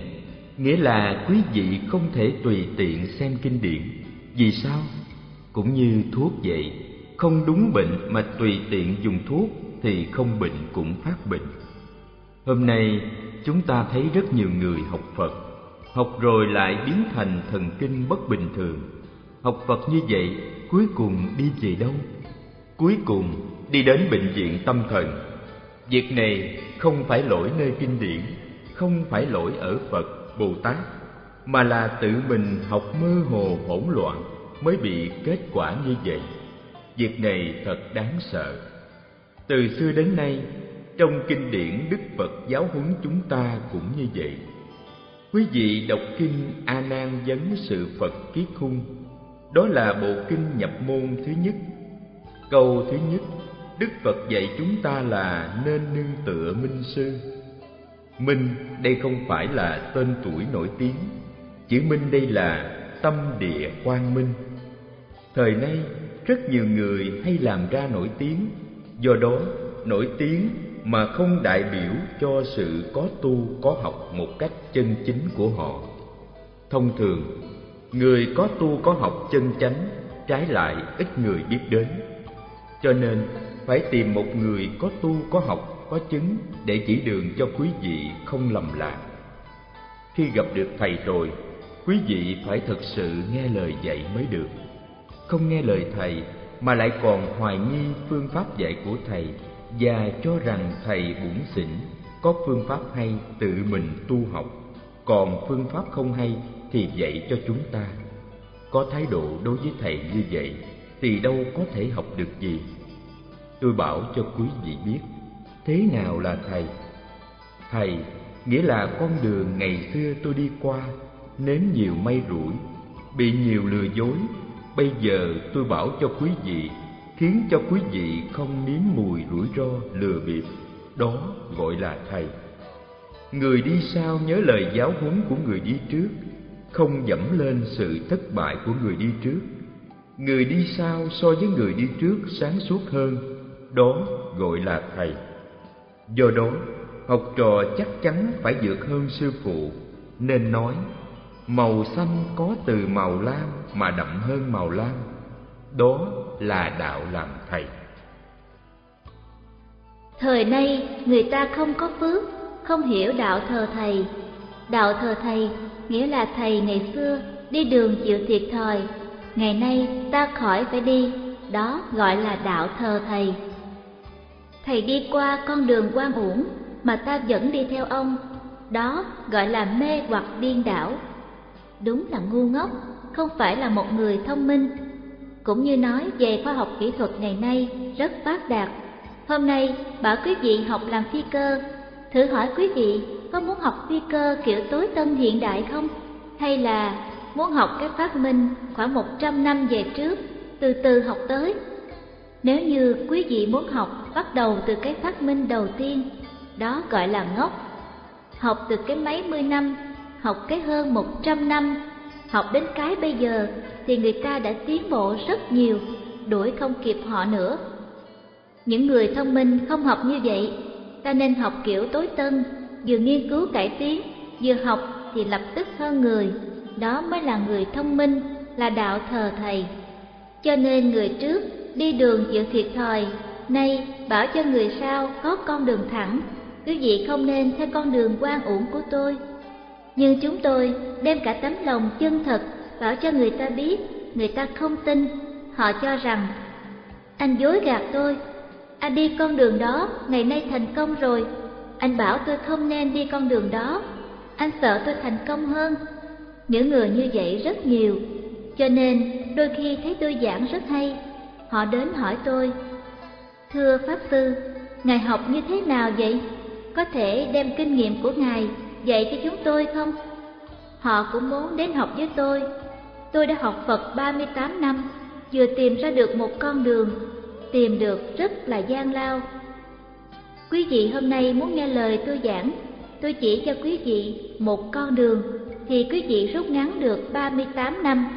Speaker 1: nghĩa là quý vị không thể tùy tiện xem kinh điển vì sao? Cũng như thuốc vậy, không đúng bệnh mà tùy tiện dùng thuốc thì không bệnh cũng phát bệnh. Hôm nay, chúng ta thấy rất nhiều người học phật. Học rồi lại biến thành thần kinh bất bình thường. Học phật như vậy, cuối cùng đi về đâu? Cuối cùng, đi đến bệnh viện tâm thần. Việc này không phải lỗi nơi kinh điển, không phải lỗi ở phật, Bồ Tát mà là tự mình học mơ hồ hỗn loạn mới bị kết quả như vậy. Việc này thật đáng sợ. Từ xưa đến nay, trong kinh điển Đức Phật giáo huấn chúng ta cũng như vậy. Quý vị đọc kinh A Nan vấn sự Phật Kiết Khung. Đó là bộ kinh nhập môn thứ nhất. Câu thứ nhất, Đức Phật dạy chúng ta là nên nương tựa minh sư. Minh đây không phải là tên tuổi nổi tiếng, chứng Minh đây là tâm địa quang minh. Thời nay, rất nhiều người hay làm ra nổi tiếng, do đó nổi tiếng mà không đại biểu cho sự có tu có học một cách chân chính của họ. Thông thường người có tu có học chân chánh trái lại ít người biết đến. Cho nên phải tìm một người có tu có học có chứng để chỉ đường cho quý vị không lầm lạc. Khi gặp được thầy rồi quý vị phải thực sự nghe lời dạy mới được. Không nghe lời thầy, mà lại còn hoài nghi phương pháp dạy của thầy và cho rằng thầy bủn xỉn, có phương pháp hay tự mình tu học. Còn phương pháp không hay thì dạy cho chúng ta. Có thái độ đối với thầy như vậy thì đâu có thể học được gì. Tôi bảo cho quý vị biết, thế nào là thầy? Thầy, nghĩa là con đường ngày xưa tôi đi qua nếm nhiều may rủi, bị nhiều lừa dối. Bây giờ tôi bảo cho quý vị, khiến cho quý vị không nếm mùi rủi ro lừa bịp, đó gọi là thầy. Người đi sau nhớ lời giáo huấn của người đi trước, không dẫm lên sự thất bại của người đi trước. Người đi sau so với người đi trước sáng suốt hơn, đó gọi là thầy. Do đó, học trò chắc chắn phải vượt hơn sư phụ, nên nói màu xanh có từ màu lam mà đậm hơn màu lam. Đó là đạo làm thầy.
Speaker 2: Thời nay, người ta không có phước, không hiểu đạo thờ thầy. Đạo thờ thầy nghĩa là thầy ngày xưa đi đường chịu thiệt thòi. Ngày nay ta khỏi phải đi, đó gọi là đạo thờ thầy. Thầy đi qua con đường quan uổng mà ta vẫn đi theo ông, đó gọi là mê hoặc điên đảo đúng là ngu ngốc không phải là một người thông minh cũng như nói về khoa học kỹ thuật ngày nay rất phát đạt. Hôm nay bảo quý vị học làm phi cơ, thử hỏi quý vị có muốn học phi cơ kiểu tối tân hiện đại không? Hay là muốn học cái phát minh khoảng 100 năm về trước, từ từ học tới? Nếu như quý vị muốn học bắt đầu từ cái phát minh đầu tiên, đó gọi là ngốc. Học từ cái mấy mươi năm, học cái hơn 100 năm, học đến cái bây giờ thì người ta đã tiến bộ rất nhiều, đuổi không kịp họ nữa. Những người thông minh không học như vậy, ta nên học kiểu tối tân, vừa nghiên cứu cải tiến, vừa học thì lập tức hơn người, đó mới là người thông minh, là đạo thờ thầy. Cho nên người trước đi đường chịu thiệt thòi, nay bảo cho người sau có con đường thẳng, quý vị không nên theo con đường quan uổng của tôi. Nhưng chúng tôi đem cả tấm lòng chân thật bảo cho người ta biết, người ta không tin, họ cho rằng anh dối gạt tôi, anh đi con đường đó ngày nay thành công rồi, anh bảo tôi không nên đi con đường đó, anh sợ tôi thành công hơn. Những người như vậy rất nhiều, cho nên đôi khi thấy tôi giảng rất hay, họ đến hỏi tôi, Thưa Pháp Sư, Ngài học như thế nào vậy? Có thể đem kinh nghiệm của Ngài dạy cho chúng tôi không? Họ cũng muốn đến học với tôi, Tôi đã học Phật 38 năm, vừa tìm ra được một con đường, tìm được rất là gian lao. Quý vị hôm nay muốn nghe lời tôi giảng, tôi chỉ cho quý vị một con đường, thì quý vị rút ngắn được 38 năm.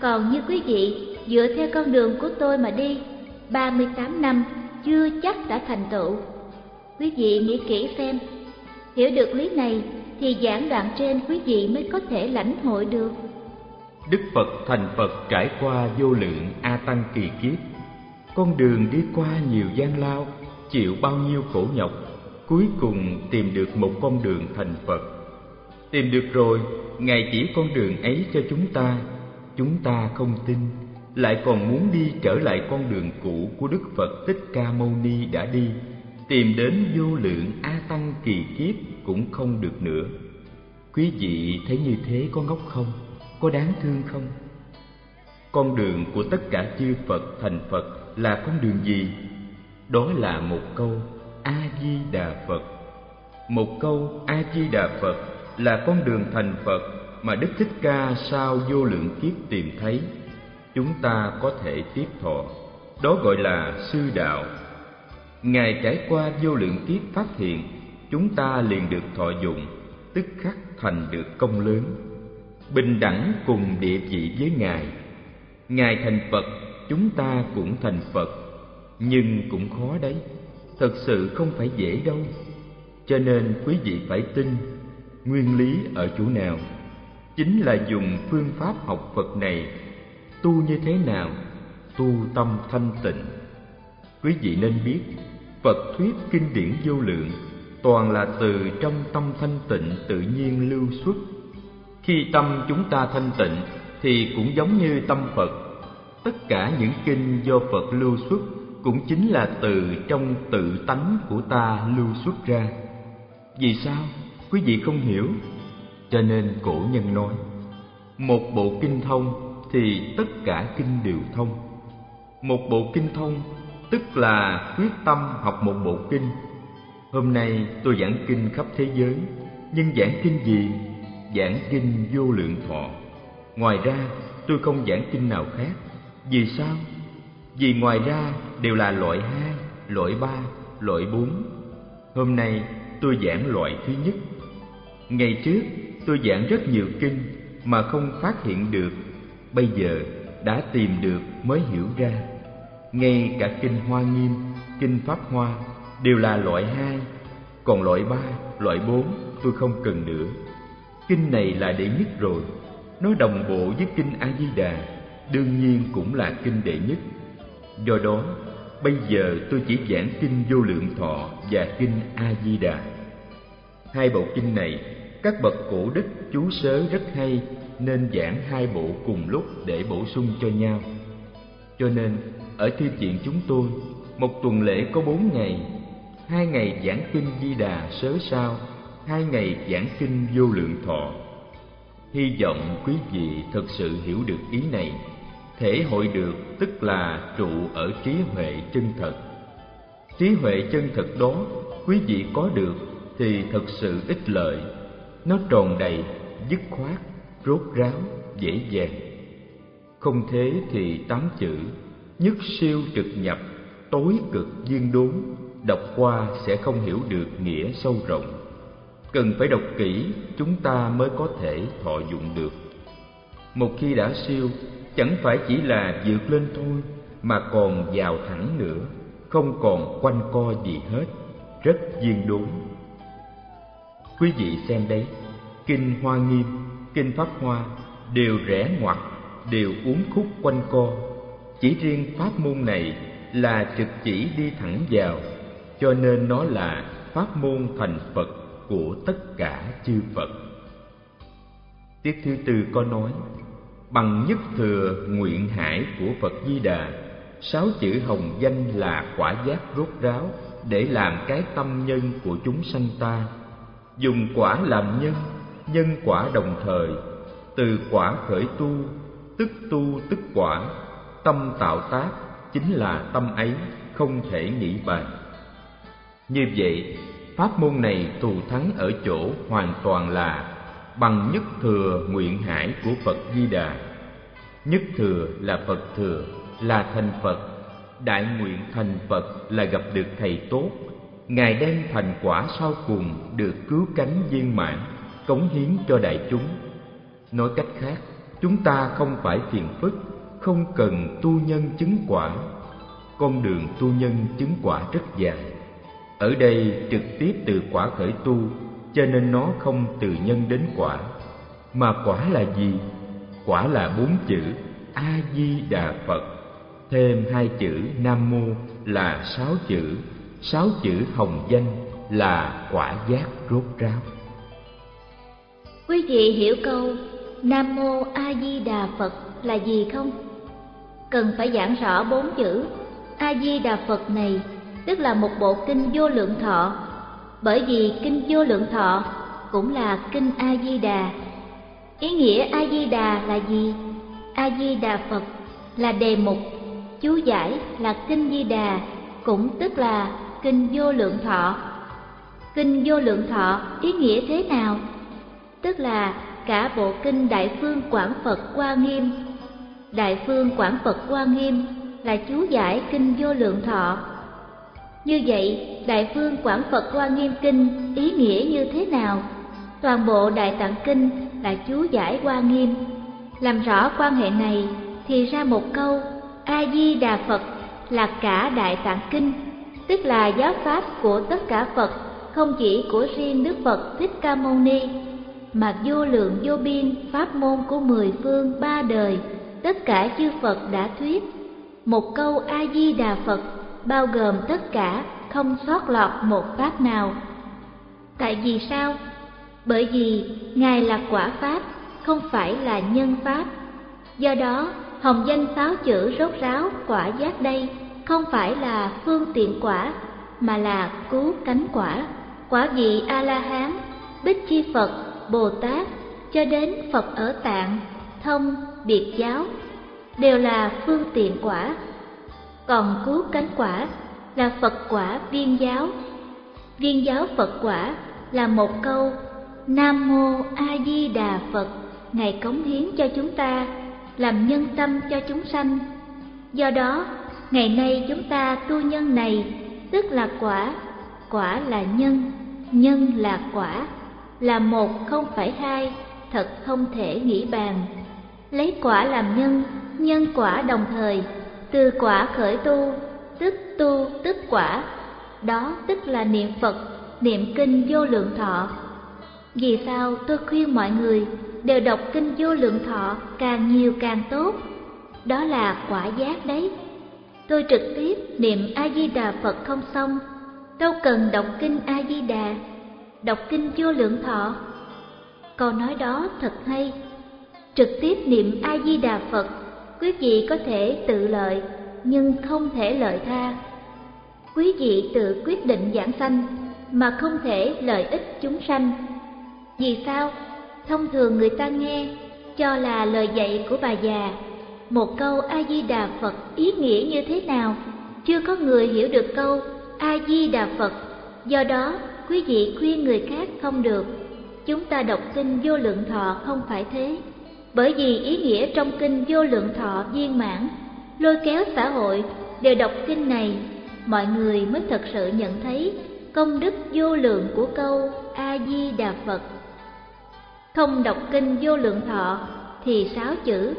Speaker 2: Còn như quý vị dựa theo con đường của tôi mà đi, 38 năm chưa chắc đã thành tựu. Quý vị nghĩ kỹ xem, hiểu được lý này thì giảng đoạn trên quý vị mới có thể lãnh hội được.
Speaker 1: Đức Phật thành Phật trải qua vô lượng A Tăng kỳ kiếp. Con đường đi qua nhiều gian lao Chịu bao nhiêu khổ nhọc Cuối cùng tìm được một con đường thành Phật. Tìm được rồi, Ngài chỉ con đường ấy cho chúng ta. Chúng ta không tin Lại còn muốn đi trở lại con đường cũ của Đức Phật Thích Ca Mâu Ni đã đi Tìm đến vô lượng A Tăng kỳ kiếp cũng không được nữa. Quý vị thấy như thế có ngốc không? có đáng thương không? Con đường của tất cả chư phật thành phật là con đường gì? Đó là một câu a di đà phật. Một câu a di đà phật là con đường thành phật mà đức thích ca sau vô lượng kiếp tìm thấy. Chúng ta có thể tiếp thọ. Đó gọi là sư đạo. Ngài trải qua vô lượng kiếp phát hiện chúng ta liền được thọ dụng, tức khắc thành được công lớn. Bình đẳng cùng địa vị với ngài. Ngài thành phật, chúng ta cũng thành phật. Nhưng cũng khó đấy, thật sự không phải dễ đâu. Cho nên quý vị phải tin, nguyên lý ở chỗ nào? Chính là dùng phương pháp học phật này, tu như thế nào? Tu tâm thanh tịnh. Quý vị nên biết, phật thuyết kinh điển vô lượng toàn là từ trong tâm thanh tịnh tự nhiên lưu xuất. Khi tâm chúng ta thanh tịnh thì cũng giống như tâm phật. Tất cả những kinh do phật lưu xuất cũng chính là từ trong tự tánh của ta lưu xuất ra. Vì sao? Quý vị không hiểu. Cho nên cổ nhân nói, một bộ kinh thông thì tất cả kinh đều thông. Một bộ kinh thông tức là quyết tâm học một bộ kinh hôm nay tôi giảng kinh khắp thế giới, nhưng giảng kinh gì? Giảng kinh vô lượng thọ. Ngoài ra, tôi không giảng kinh nào khác. Vì sao? Vì ngoài ra đều là loại hai, loại ba, loại bốn. Hôm nay tôi giảng loại thứ nhất. Ngày trước, tôi giảng rất nhiều kinh mà không phát hiện được. Bây giờ đã tìm được mới hiểu ra. Ngay cả kinh hoa nghiêm, kinh pháp hoa đều là loại hai. Còn loại ba, loại bốn, tôi không cần nữa. Kinh này là đệ nhất rồi. Nó đồng bộ với kinh a di đà đương nhiên cũng là kinh đệ nhất. Do đó, bây giờ tôi chỉ giảng kinh vô lượng thọ và kinh a di đà hai bộ kinh này, các bậc cổ đức, chú sớ rất hay, nên giảng hai bộ cùng lúc để bổ sung cho nhau. Cho nên, ở thư viện chúng tôi, một tuần lễ có bốn ngày hai ngày giảng kinh di đà sớ sao, hai ngày giảng kinh vô lượng thọ. Hy vọng quý vị thật sự hiểu được ý này. Thể hội được tức là trụ ở trí huệ chân thật. Trí huệ chân thật đó quý vị có được thì thật sự ích lợi. Nó tròn đầy, dứt khoát, rốt ráo, dễ dàng. Không thế thì tám chữ, nhất siêu trực nhập, tối cực duyên đốn đọc qua sẽ không hiểu được nghĩa sâu rộng. Cần phải đọc kỹ, chúng ta mới có thể thọ dụng được. Một khi đã siêu, chẳng phải chỉ là vượt lên thôi, mà còn vào thẳng nữa, không còn quanh co gì hết. Rất viên đốn quý vị xem đấy, kinh hoa nghiêm, kinh pháp hoa đều rẽ ngoặt, đều uốn khúc quanh co. Chỉ riêng pháp môn này là trực chỉ đi thẳng vào cho nên nó là pháp môn thành phật của tất cả chư phật. Tiết thứ tư có nói, bằng nhất thừa nguyện hải của phật di đà, sáu chữ hồng danh là quả giác rốt ráo để làm cái tâm nhân của chúng sanh ta. Dùng quả làm nhân nhân quả đồng thời, từ quả khởi tu, tức tu tức quả, tâm tạo tác chính là tâm ấy, không thể nghĩ bàn như vậy, pháp môn này thù thắng ở chỗ hoàn toàn là bằng nhất thừa nguyện hải của phật di đà. Nhất thừa là phật thừa, là thành phật. Đại nguyện thành phật là gặp được thầy tốt. Ngài đem thành quả sau cùng được cứu cánh viên mãn, cống hiến cho đại chúng. Nói cách khác, chúng ta không phải phiền phức, không cần tu nhân chứng quả. Con đường tu nhân chứng quả rất dài ở đây trực tiếp từ quả khởi tu, cho nên nó không từ nhân đến quả. Mà quả là gì? Quả là bốn chữ a di đà phật. Thêm hai chữ nam mô là sáu chữ. Sáu chữ hồng danh là quả giác rốt ráo.
Speaker 2: Quý vị hiểu câu nam mô a di đà phật là gì không? Cần phải giảng rõ bốn chữ a di đà phật này tức là một bộ kinh vô lượng thọ bởi vì kinh vô lượng thọ cũng là kinh a di đà ý nghĩa a di đà là gì a di đà phật là đề mục, chú giải là kinh di đà cũng tức là kinh vô lượng thọ. Kinh vô lượng thọ ý nghĩa thế nào? Tức là cả bộ kinh Đại Phương Quảng Phật Hoa Nghiêm. Đại Phương Quảng Phật Hoa Nghiêm là chú giải kinh vô lượng thọ. Như vậy, Đại Phương Quảng Phật Hoa Nghiêm Kinh ý nghĩa như thế nào? Toàn bộ Đại Tạng Kinh là chú giải Hoa Nghiêm. Làm rõ quan hệ này thì ra một câu A-di-đà Phật là cả Đại Tạng Kinh, tức là giáo pháp của tất cả Phật, không chỉ của riêng Đức Phật Thích Ca Mâu Ni, mà vô lượng vô biên pháp môn của mười phương ba đời, tất cả chư Phật đã thuyết. Một câu A-di-đà Phật bao gồm tất cả, không sót lọt một pháp nào. Tại vì sao? Bởi vì Ngài là quả Pháp, không phải là nhân Pháp. Do đó, hồng danh sáu chữ rốt ráo quả giác đây không phải là phương tiện quả, mà là cứu cánh quả. Quả vị A-la-hán, Bích Chi Phật, Bồ Tát, cho đến Phật ở tạng, thông, biệt giáo, đều là phương tiện quả. Còn cứu cánh quả là Phật quả viên giáo. Viên giáo Phật quả là một câu Nam Mô A Di Đà Phật, Ngài cống hiến cho chúng ta, làm nhân tâm cho chúng sanh. Do đó, ngày nay chúng ta tu nhân này, tức là quả, quả là nhân, nhân là quả, là một không phải hai, thật không thể nghĩ bàn. Lấy quả làm nhân, nhân quả đồng thời, từ quả khởi tu, tức tu tức quả, đó tức là niệm Phật, niệm kinh vô lượng thọ vì sao tôi khuyên mọi người đều đọc kinh vô lượng thọ càng nhiều càng tốt? Đó là quả giác đấy. Tôi trực tiếp niệm A-di-đà Phật không xong, đâu cần đọc kinh A-di-đà, đọc kinh vô lượng thọ. Câu nói đó thật hay. Trực tiếp niệm A-di-đà Phật, quý vị có thể tự lợi, nhưng không thể lợi tha. Quý vị tự quyết định giảng sanh, mà không thể lợi ích chúng sanh vì sao? Thông thường người ta nghe cho là lời dạy của bà già. Một câu A-di-đà Phật ý nghĩa như thế nào? Chưa có người hiểu được câu A-di-đà Phật. Do đó, quý vị khuyên người khác không được. Chúng ta đọc kinh vô lượng thọ không phải thế. Bởi vì ý nghĩa trong kinh vô lượng thọ viên mãn, lôi kéo xã hội đều đọc kinh này, mọi người mới thật sự nhận thấy công đức vô lượng của câu A-di-đà Phật không đọc kinh vô lượng thọ thì sáu chữ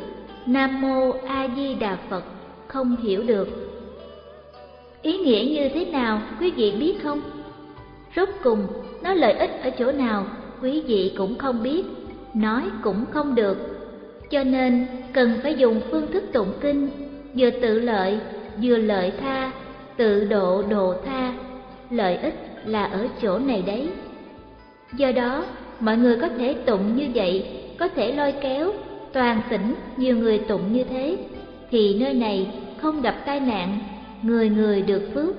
Speaker 2: Nam Mô A Di Đà Phật không hiểu được. Ý nghĩa như thế nào quý vị biết không? Rốt cùng nó lợi ích ở chỗ nào quý vị cũng không biết, nói cũng không được. Cho nên cần phải dùng phương thức tụng kinh, vừa tự lợi, vừa lợi tha, tự độ độ tha. Lợi ích là ở chỗ này đấy. Do đó, mọi người có thể tụng như vậy, có thể lôi kéo, toàn tỉnh nhiều người tụng như thế, thì nơi này không gặp tai nạn, người người được phước.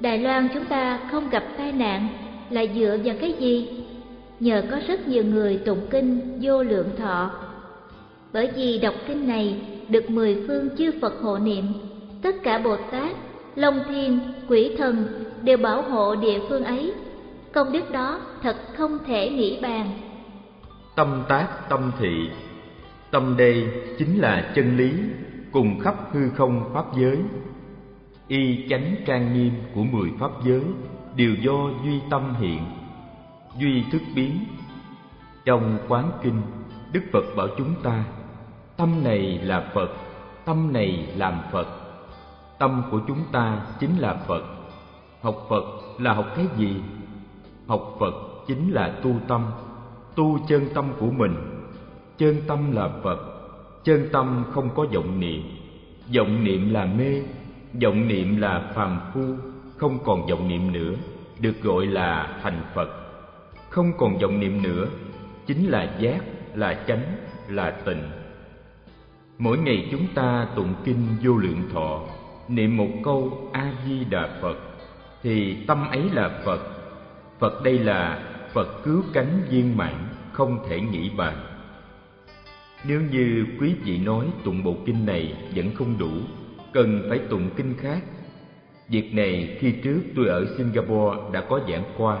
Speaker 2: Đài Loan chúng ta không gặp tai nạn là dựa vào cái gì? Nhờ có rất nhiều người tụng kinh vô lượng thọ. Bởi vì đọc kinh này được mười phương chư Phật hộ niệm, tất cả Bồ Tát, Long Thiên, Quỷ Thần đều bảo hộ địa phương ấy công đức đó thật không thể nghĩ bàn.
Speaker 1: Tâm tác tâm thị Tâm đây chính là chân lý cùng khắp hư không pháp giới. Y chánh trang nghiêm của mười pháp giới đều do duy tâm hiện, duy thức biến. Trong quán kinh, Đức Phật bảo chúng ta, tâm này là Phật, tâm này làm Phật. Tâm của chúng ta chính là Phật. Học Phật là học cái gì? học Phật chính là tu tâm, tu chân tâm của mình. Chân tâm là Phật, chân tâm không có vọng niệm. Vọng niệm là mê, vọng niệm là phàm phu, không còn vọng niệm nữa, được gọi là thành Phật. Không còn vọng niệm nữa, chính là giác, là chánh, là tịnh. Mỗi ngày chúng ta tụng kinh vô lượng thọ, niệm một câu A Di Đà Phật thì tâm ấy là Phật Phật đây là Phật cứu cánh viên mãn không thể nghĩ bàn. Nếu như quý vị nói tụng bộ kinh này vẫn không đủ, cần phải tụng kinh khác. Việc này khi trước tôi ở Singapore đã có giảng qua.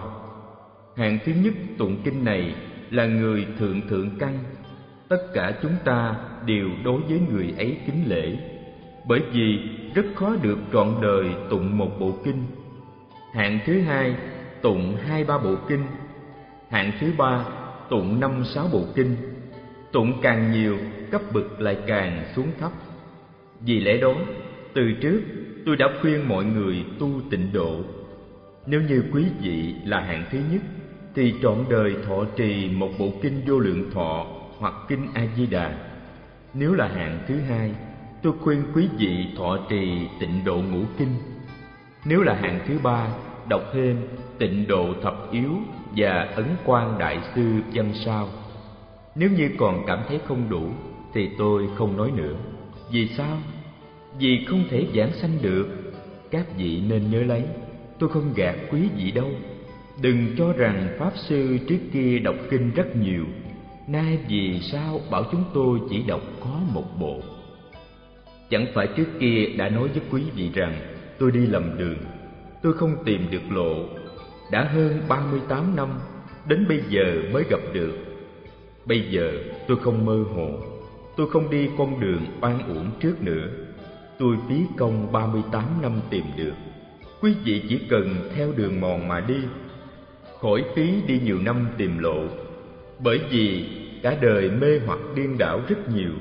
Speaker 1: Hạng thứ nhất tụng kinh này là người thượng thượng căn. Tất cả chúng ta đều đối với người ấy kính lễ, bởi vì rất khó được trọn đời tụng một bộ kinh. Hạng thứ hai tụng hai ba bộ kinh. Hạng thứ ba tụng năm sáu bộ kinh. Tụng càng nhiều, cấp bậc lại càng xuống thấp. Vì lẽ đó, từ trước tôi đã khuyên mọi người tu tịnh độ. Nếu như quý vị là hạng thứ nhất, thì trọn đời thọ trì một bộ kinh vô lượng thọ hoặc kinh A Di Đà. Nếu là hạng thứ hai, tôi khuyên quý vị thọ trì tịnh độ ngũ kinh. Nếu là hạng thứ ba, đọc thêm tịnh độ thập yếu và ấn quan đại sư văn sao. Nếu như còn cảm thấy không đủ, thì tôi không nói nữa. Vì sao? Vì không thể giảng sanh được. Các vị nên nhớ lấy, tôi không gạt quý vị đâu. Đừng cho rằng Pháp Sư trước kia đọc kinh rất nhiều, nay vì sao bảo chúng tôi chỉ đọc có một bộ? Chẳng phải trước kia đã nói với quý vị rằng tôi đi lầm đường, tôi không tìm được lộ, đã hơn ba mươi tám năm, đến bây giờ mới gặp được. Bây giờ tôi không mơ hồ, tôi không đi con đường oan uổng trước nữa. Tôi phí công ba mươi tám năm tìm được. Quý vị chỉ cần theo đường mòn mà đi, khỏi phí đi nhiều năm tìm lộ. Bởi vì cả đời mê hoặc điên đảo rất nhiều,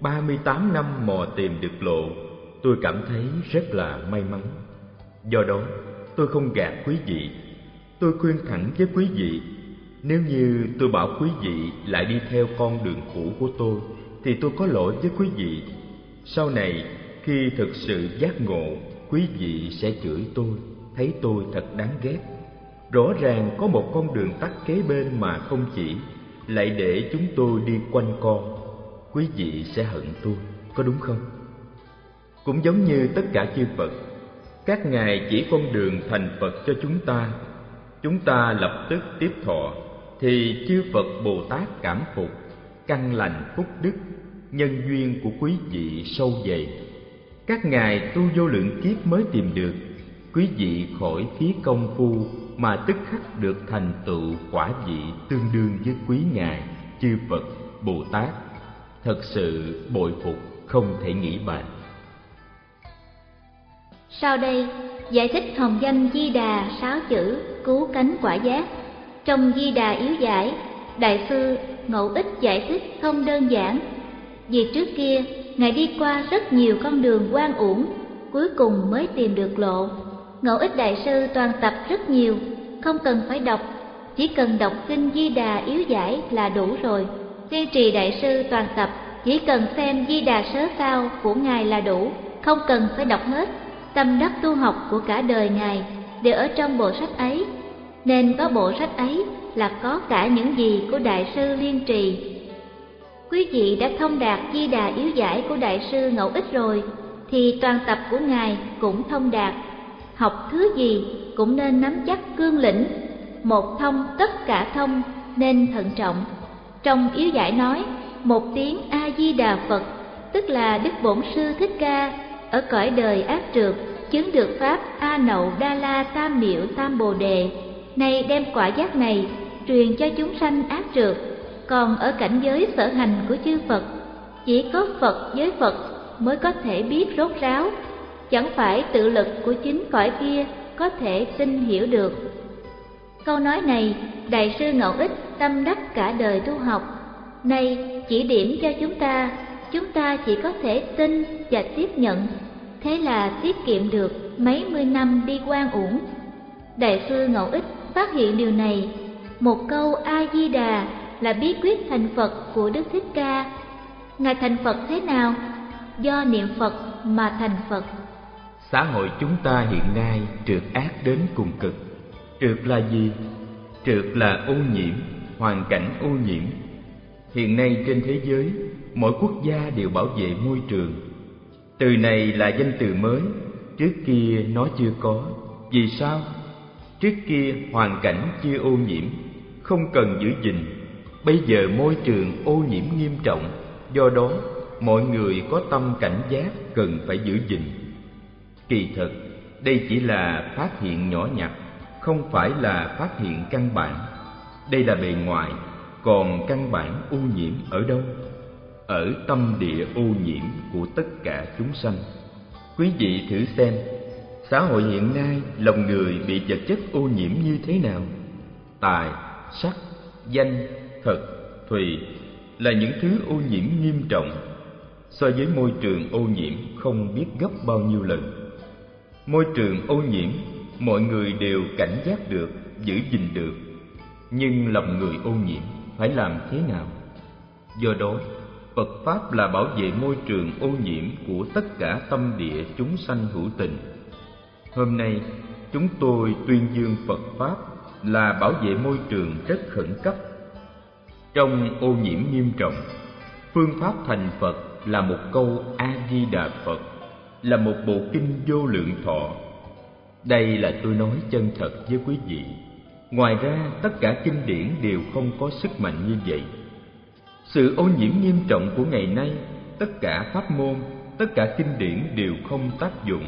Speaker 1: ba mươi tám năm mò tìm được lộ, tôi cảm thấy rất là may mắn. Do đó, tôi không gạt quý vị. Tôi khuyên thẳng với quý vị, nếu như tôi bảo quý vị lại đi theo con đường cũ của tôi, thì tôi có lỗi với quý vị. Sau này, khi thực sự giác ngộ, quý vị sẽ chửi tôi, thấy tôi thật đáng ghét. Rõ ràng có một con đường tắt kế bên mà không chỉ, lại để chúng tôi đi quanh co. Quý vị sẽ hận tôi, có đúng không? Cũng giống như tất cả chư Phật, các ngài chỉ con đường thành Phật cho chúng ta. Chúng ta lập tức tiếp thọ, thì chư Phật Bồ Tát cảm phục, căn lành phúc đức, nhân duyên của quý vị sâu dày. Các ngài tu vô lượng kiếp mới tìm được, quý vị khỏi phí công phu mà tức khắc được thành tựu quả vị tương đương với quý ngài, chư Phật, Bồ Tát. Thật sự bội phục không thể nghĩ bàn.
Speaker 2: Sau đây, giải thích hồng danh Di Đà sáu chữ cứu cánh quả giác. Trong Di Đà yếu giải, đại sư ngẫu ích giải thích không đơn giản. Vì trước kia, ngài đi qua rất nhiều con đường quan uổng, cuối cùng mới tìm được lộ ngẫu ích đại sư toàn tập rất nhiều không cần phải đọc, chỉ cần đọc kinh Di Đà yếu giải là đủ rồi. Tiên trì đại sư toàn tập, chỉ cần xem Di Đà sớ sao của Ngài là đủ, không cần phải đọc hết. Tâm đắc tu học của cả đời Ngài đều ở trong bộ sách ấy, nên có bộ sách ấy là có cả những gì của Đại sư Liên Trì. Quý vị đã thông đạt Di Đà yếu giải của Đại sư Ngẫu Ích rồi, thì toàn tập của Ngài cũng thông đạt. Học thứ gì cũng nên nắm chắc cương lĩnh, một thông tất cả thông nên thận trọng. Trong yếu giải nói, một tiếng A-di-đà Phật, tức là Đức Bổn Sư Thích Ca, ở cõi đời ác trượt, chứng được Pháp A Nậu Đa La Tam Miệu Tam Bồ Đề, nay đem quả giác này truyền cho chúng sanh ác trượt, còn ở cảnh giới sở hành của chư Phật, chỉ có Phật với Phật mới có thể biết rốt ráo, chẳng phải tự lực của chính cõi kia có thể tin hiểu được. Câu nói này, Đại sư Ngẫu Ích tâm đắc cả đời tu học, nay chỉ điểm cho chúng ta, chúng ta chỉ có thể tin và tiếp nhận, thế là tiết kiệm được mấy mươi năm đi quan uổng. Đại sư Ngẫu Ích phát hiện điều này, một câu A-di-đà là bí quyết thành Phật của Đức Thích Ca. Ngài thành Phật thế nào? Do niệm Phật mà thành Phật.
Speaker 1: Xã hội chúng ta hiện nay trượt ác đến cùng cực. Trượt là gì? Trượt là ô nhiễm, hoàn cảnh ô nhiễm. Hiện nay trên thế giới, mỗi quốc gia đều bảo vệ môi trường. Từ này là danh từ mới, trước kia nó chưa có. Vì sao? Trước kia hoàn cảnh chưa ô nhiễm, không cần giữ gìn. Bây giờ môi trường ô nhiễm nghiêm trọng, do đó mọi người có tâm cảnh giác cần phải giữ gìn Kỳ thực, đây chỉ là phát hiện nhỏ nhặt không phải là phát hiện căn bản. Đây là bề ngoài còn căn bản ô nhiễm ở đâu? Ở tâm địa ô nhiễm của tất cả chúng sanh. Quý vị thử xem xã hội hiện nay lòng người bị vật chất ô nhiễm như thế nào? Tài sắc danh thật thùy là những thứ ô nhiễm nghiêm trọng. So với môi trường ô nhiễm không biết gấp bao nhiêu lần môi trường ô nhiễm, mọi người đều cảnh giác được, giữ gìn được. Nhưng lòng người ô nhiễm phải làm thế nào? Do đó, phật pháp là bảo vệ môi trường ô nhiễm của tất cả tâm địa chúng sanh hữu tình. Hôm nay, chúng tôi tuyên dương phật pháp là bảo vệ môi trường rất khẩn cấp. Trong ô nhiễm nghiêm trọng, phương pháp thành phật là một câu a di đà phật là một bộ kinh vô lượng thọ. Đây là tôi nói chân thật với quý vị. Ngoài ra, tất cả kinh điển đều không có sức mạnh như vậy. Sự ô nhiễm nghiêm trọng của ngày nay, tất cả pháp môn, tất cả kinh điển đều không tác dụng.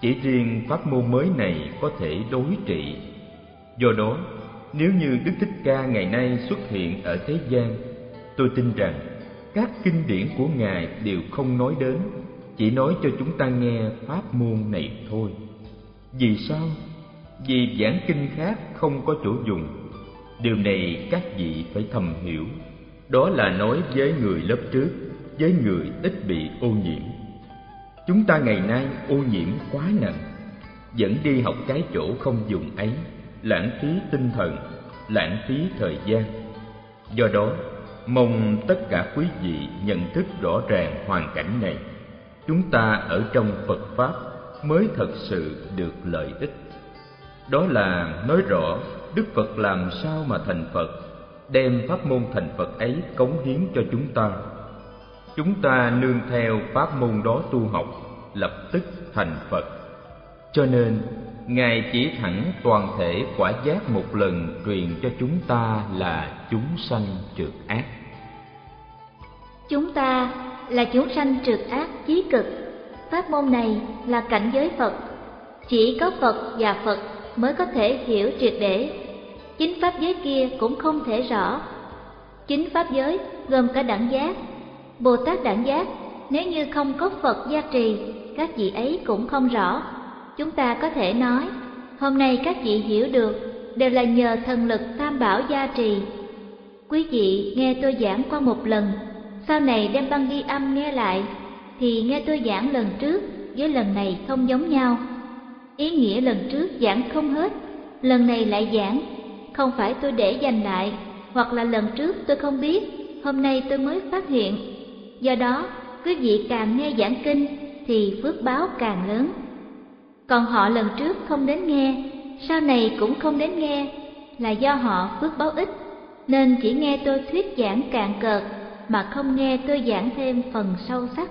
Speaker 1: Chỉ riêng pháp môn mới này có thể đối trị. Do đó, nếu như đức thích ca ngày nay xuất hiện ở thế gian, tôi tin rằng các kinh điển của ngài đều không nói đến chỉ nói cho chúng ta nghe pháp môn này thôi. Vì sao? Vì giảng kinh khác không có chỗ dùng. Điều này các vị phải thầm hiểu. Đó là nói với người lớp trước, với người ít bị ô nhiễm. Chúng ta ngày nay ô nhiễm quá nặng. Vẫn đi học cái chỗ không dùng ấy, lãng phí tinh thần, lãng phí thời gian. Do đó, mong tất cả quý vị nhận thức rõ ràng hoàn cảnh này chúng ta ở trong phật pháp mới thật sự được lợi ích. Đó là nói rõ đức phật làm sao mà thành phật, đem pháp môn thành phật ấy cống hiến cho chúng ta. Chúng ta nương theo pháp môn đó tu học, lập tức thành phật. Cho nên, ngài chỉ thẳng toàn thể quả giác một lần truyền cho chúng ta là chúng sanh trượt ác.
Speaker 2: Chúng ta là chúng sanh trượt ác chí cực. Pháp môn này là cảnh giới phật. Chỉ có phật và phật mới có thể hiểu triệt để. Chính pháp giới kia cũng không thể rõ. Chính pháp giới gồm cả đẳng giác bồ tát đẳng giác. Nếu như không có phật gia trì, các vị ấy cũng không rõ. Chúng ta có thể nói, hôm nay các vị hiểu được đều là nhờ thần lực tam bảo gia trì. Quý vị nghe tôi giảng qua một lần sau này đem băng ghi âm nghe lại, thì nghe tôi giảng lần trước với lần này không giống nhau. Ý nghĩa lần trước giảng không hết, lần này lại giảng. Không phải tôi để dành lại, hoặc là lần trước tôi không biết, hôm nay tôi mới phát hiện. Do đó, quý vị càng nghe giảng kinh thì phước báo càng lớn. Còn họ lần trước không đến nghe, sau này cũng không đến nghe, là do họ phước báo ít, nên chỉ nghe tôi thuyết giảng cạn cợt mà không nghe tôi giảng thêm phần sâu sắc.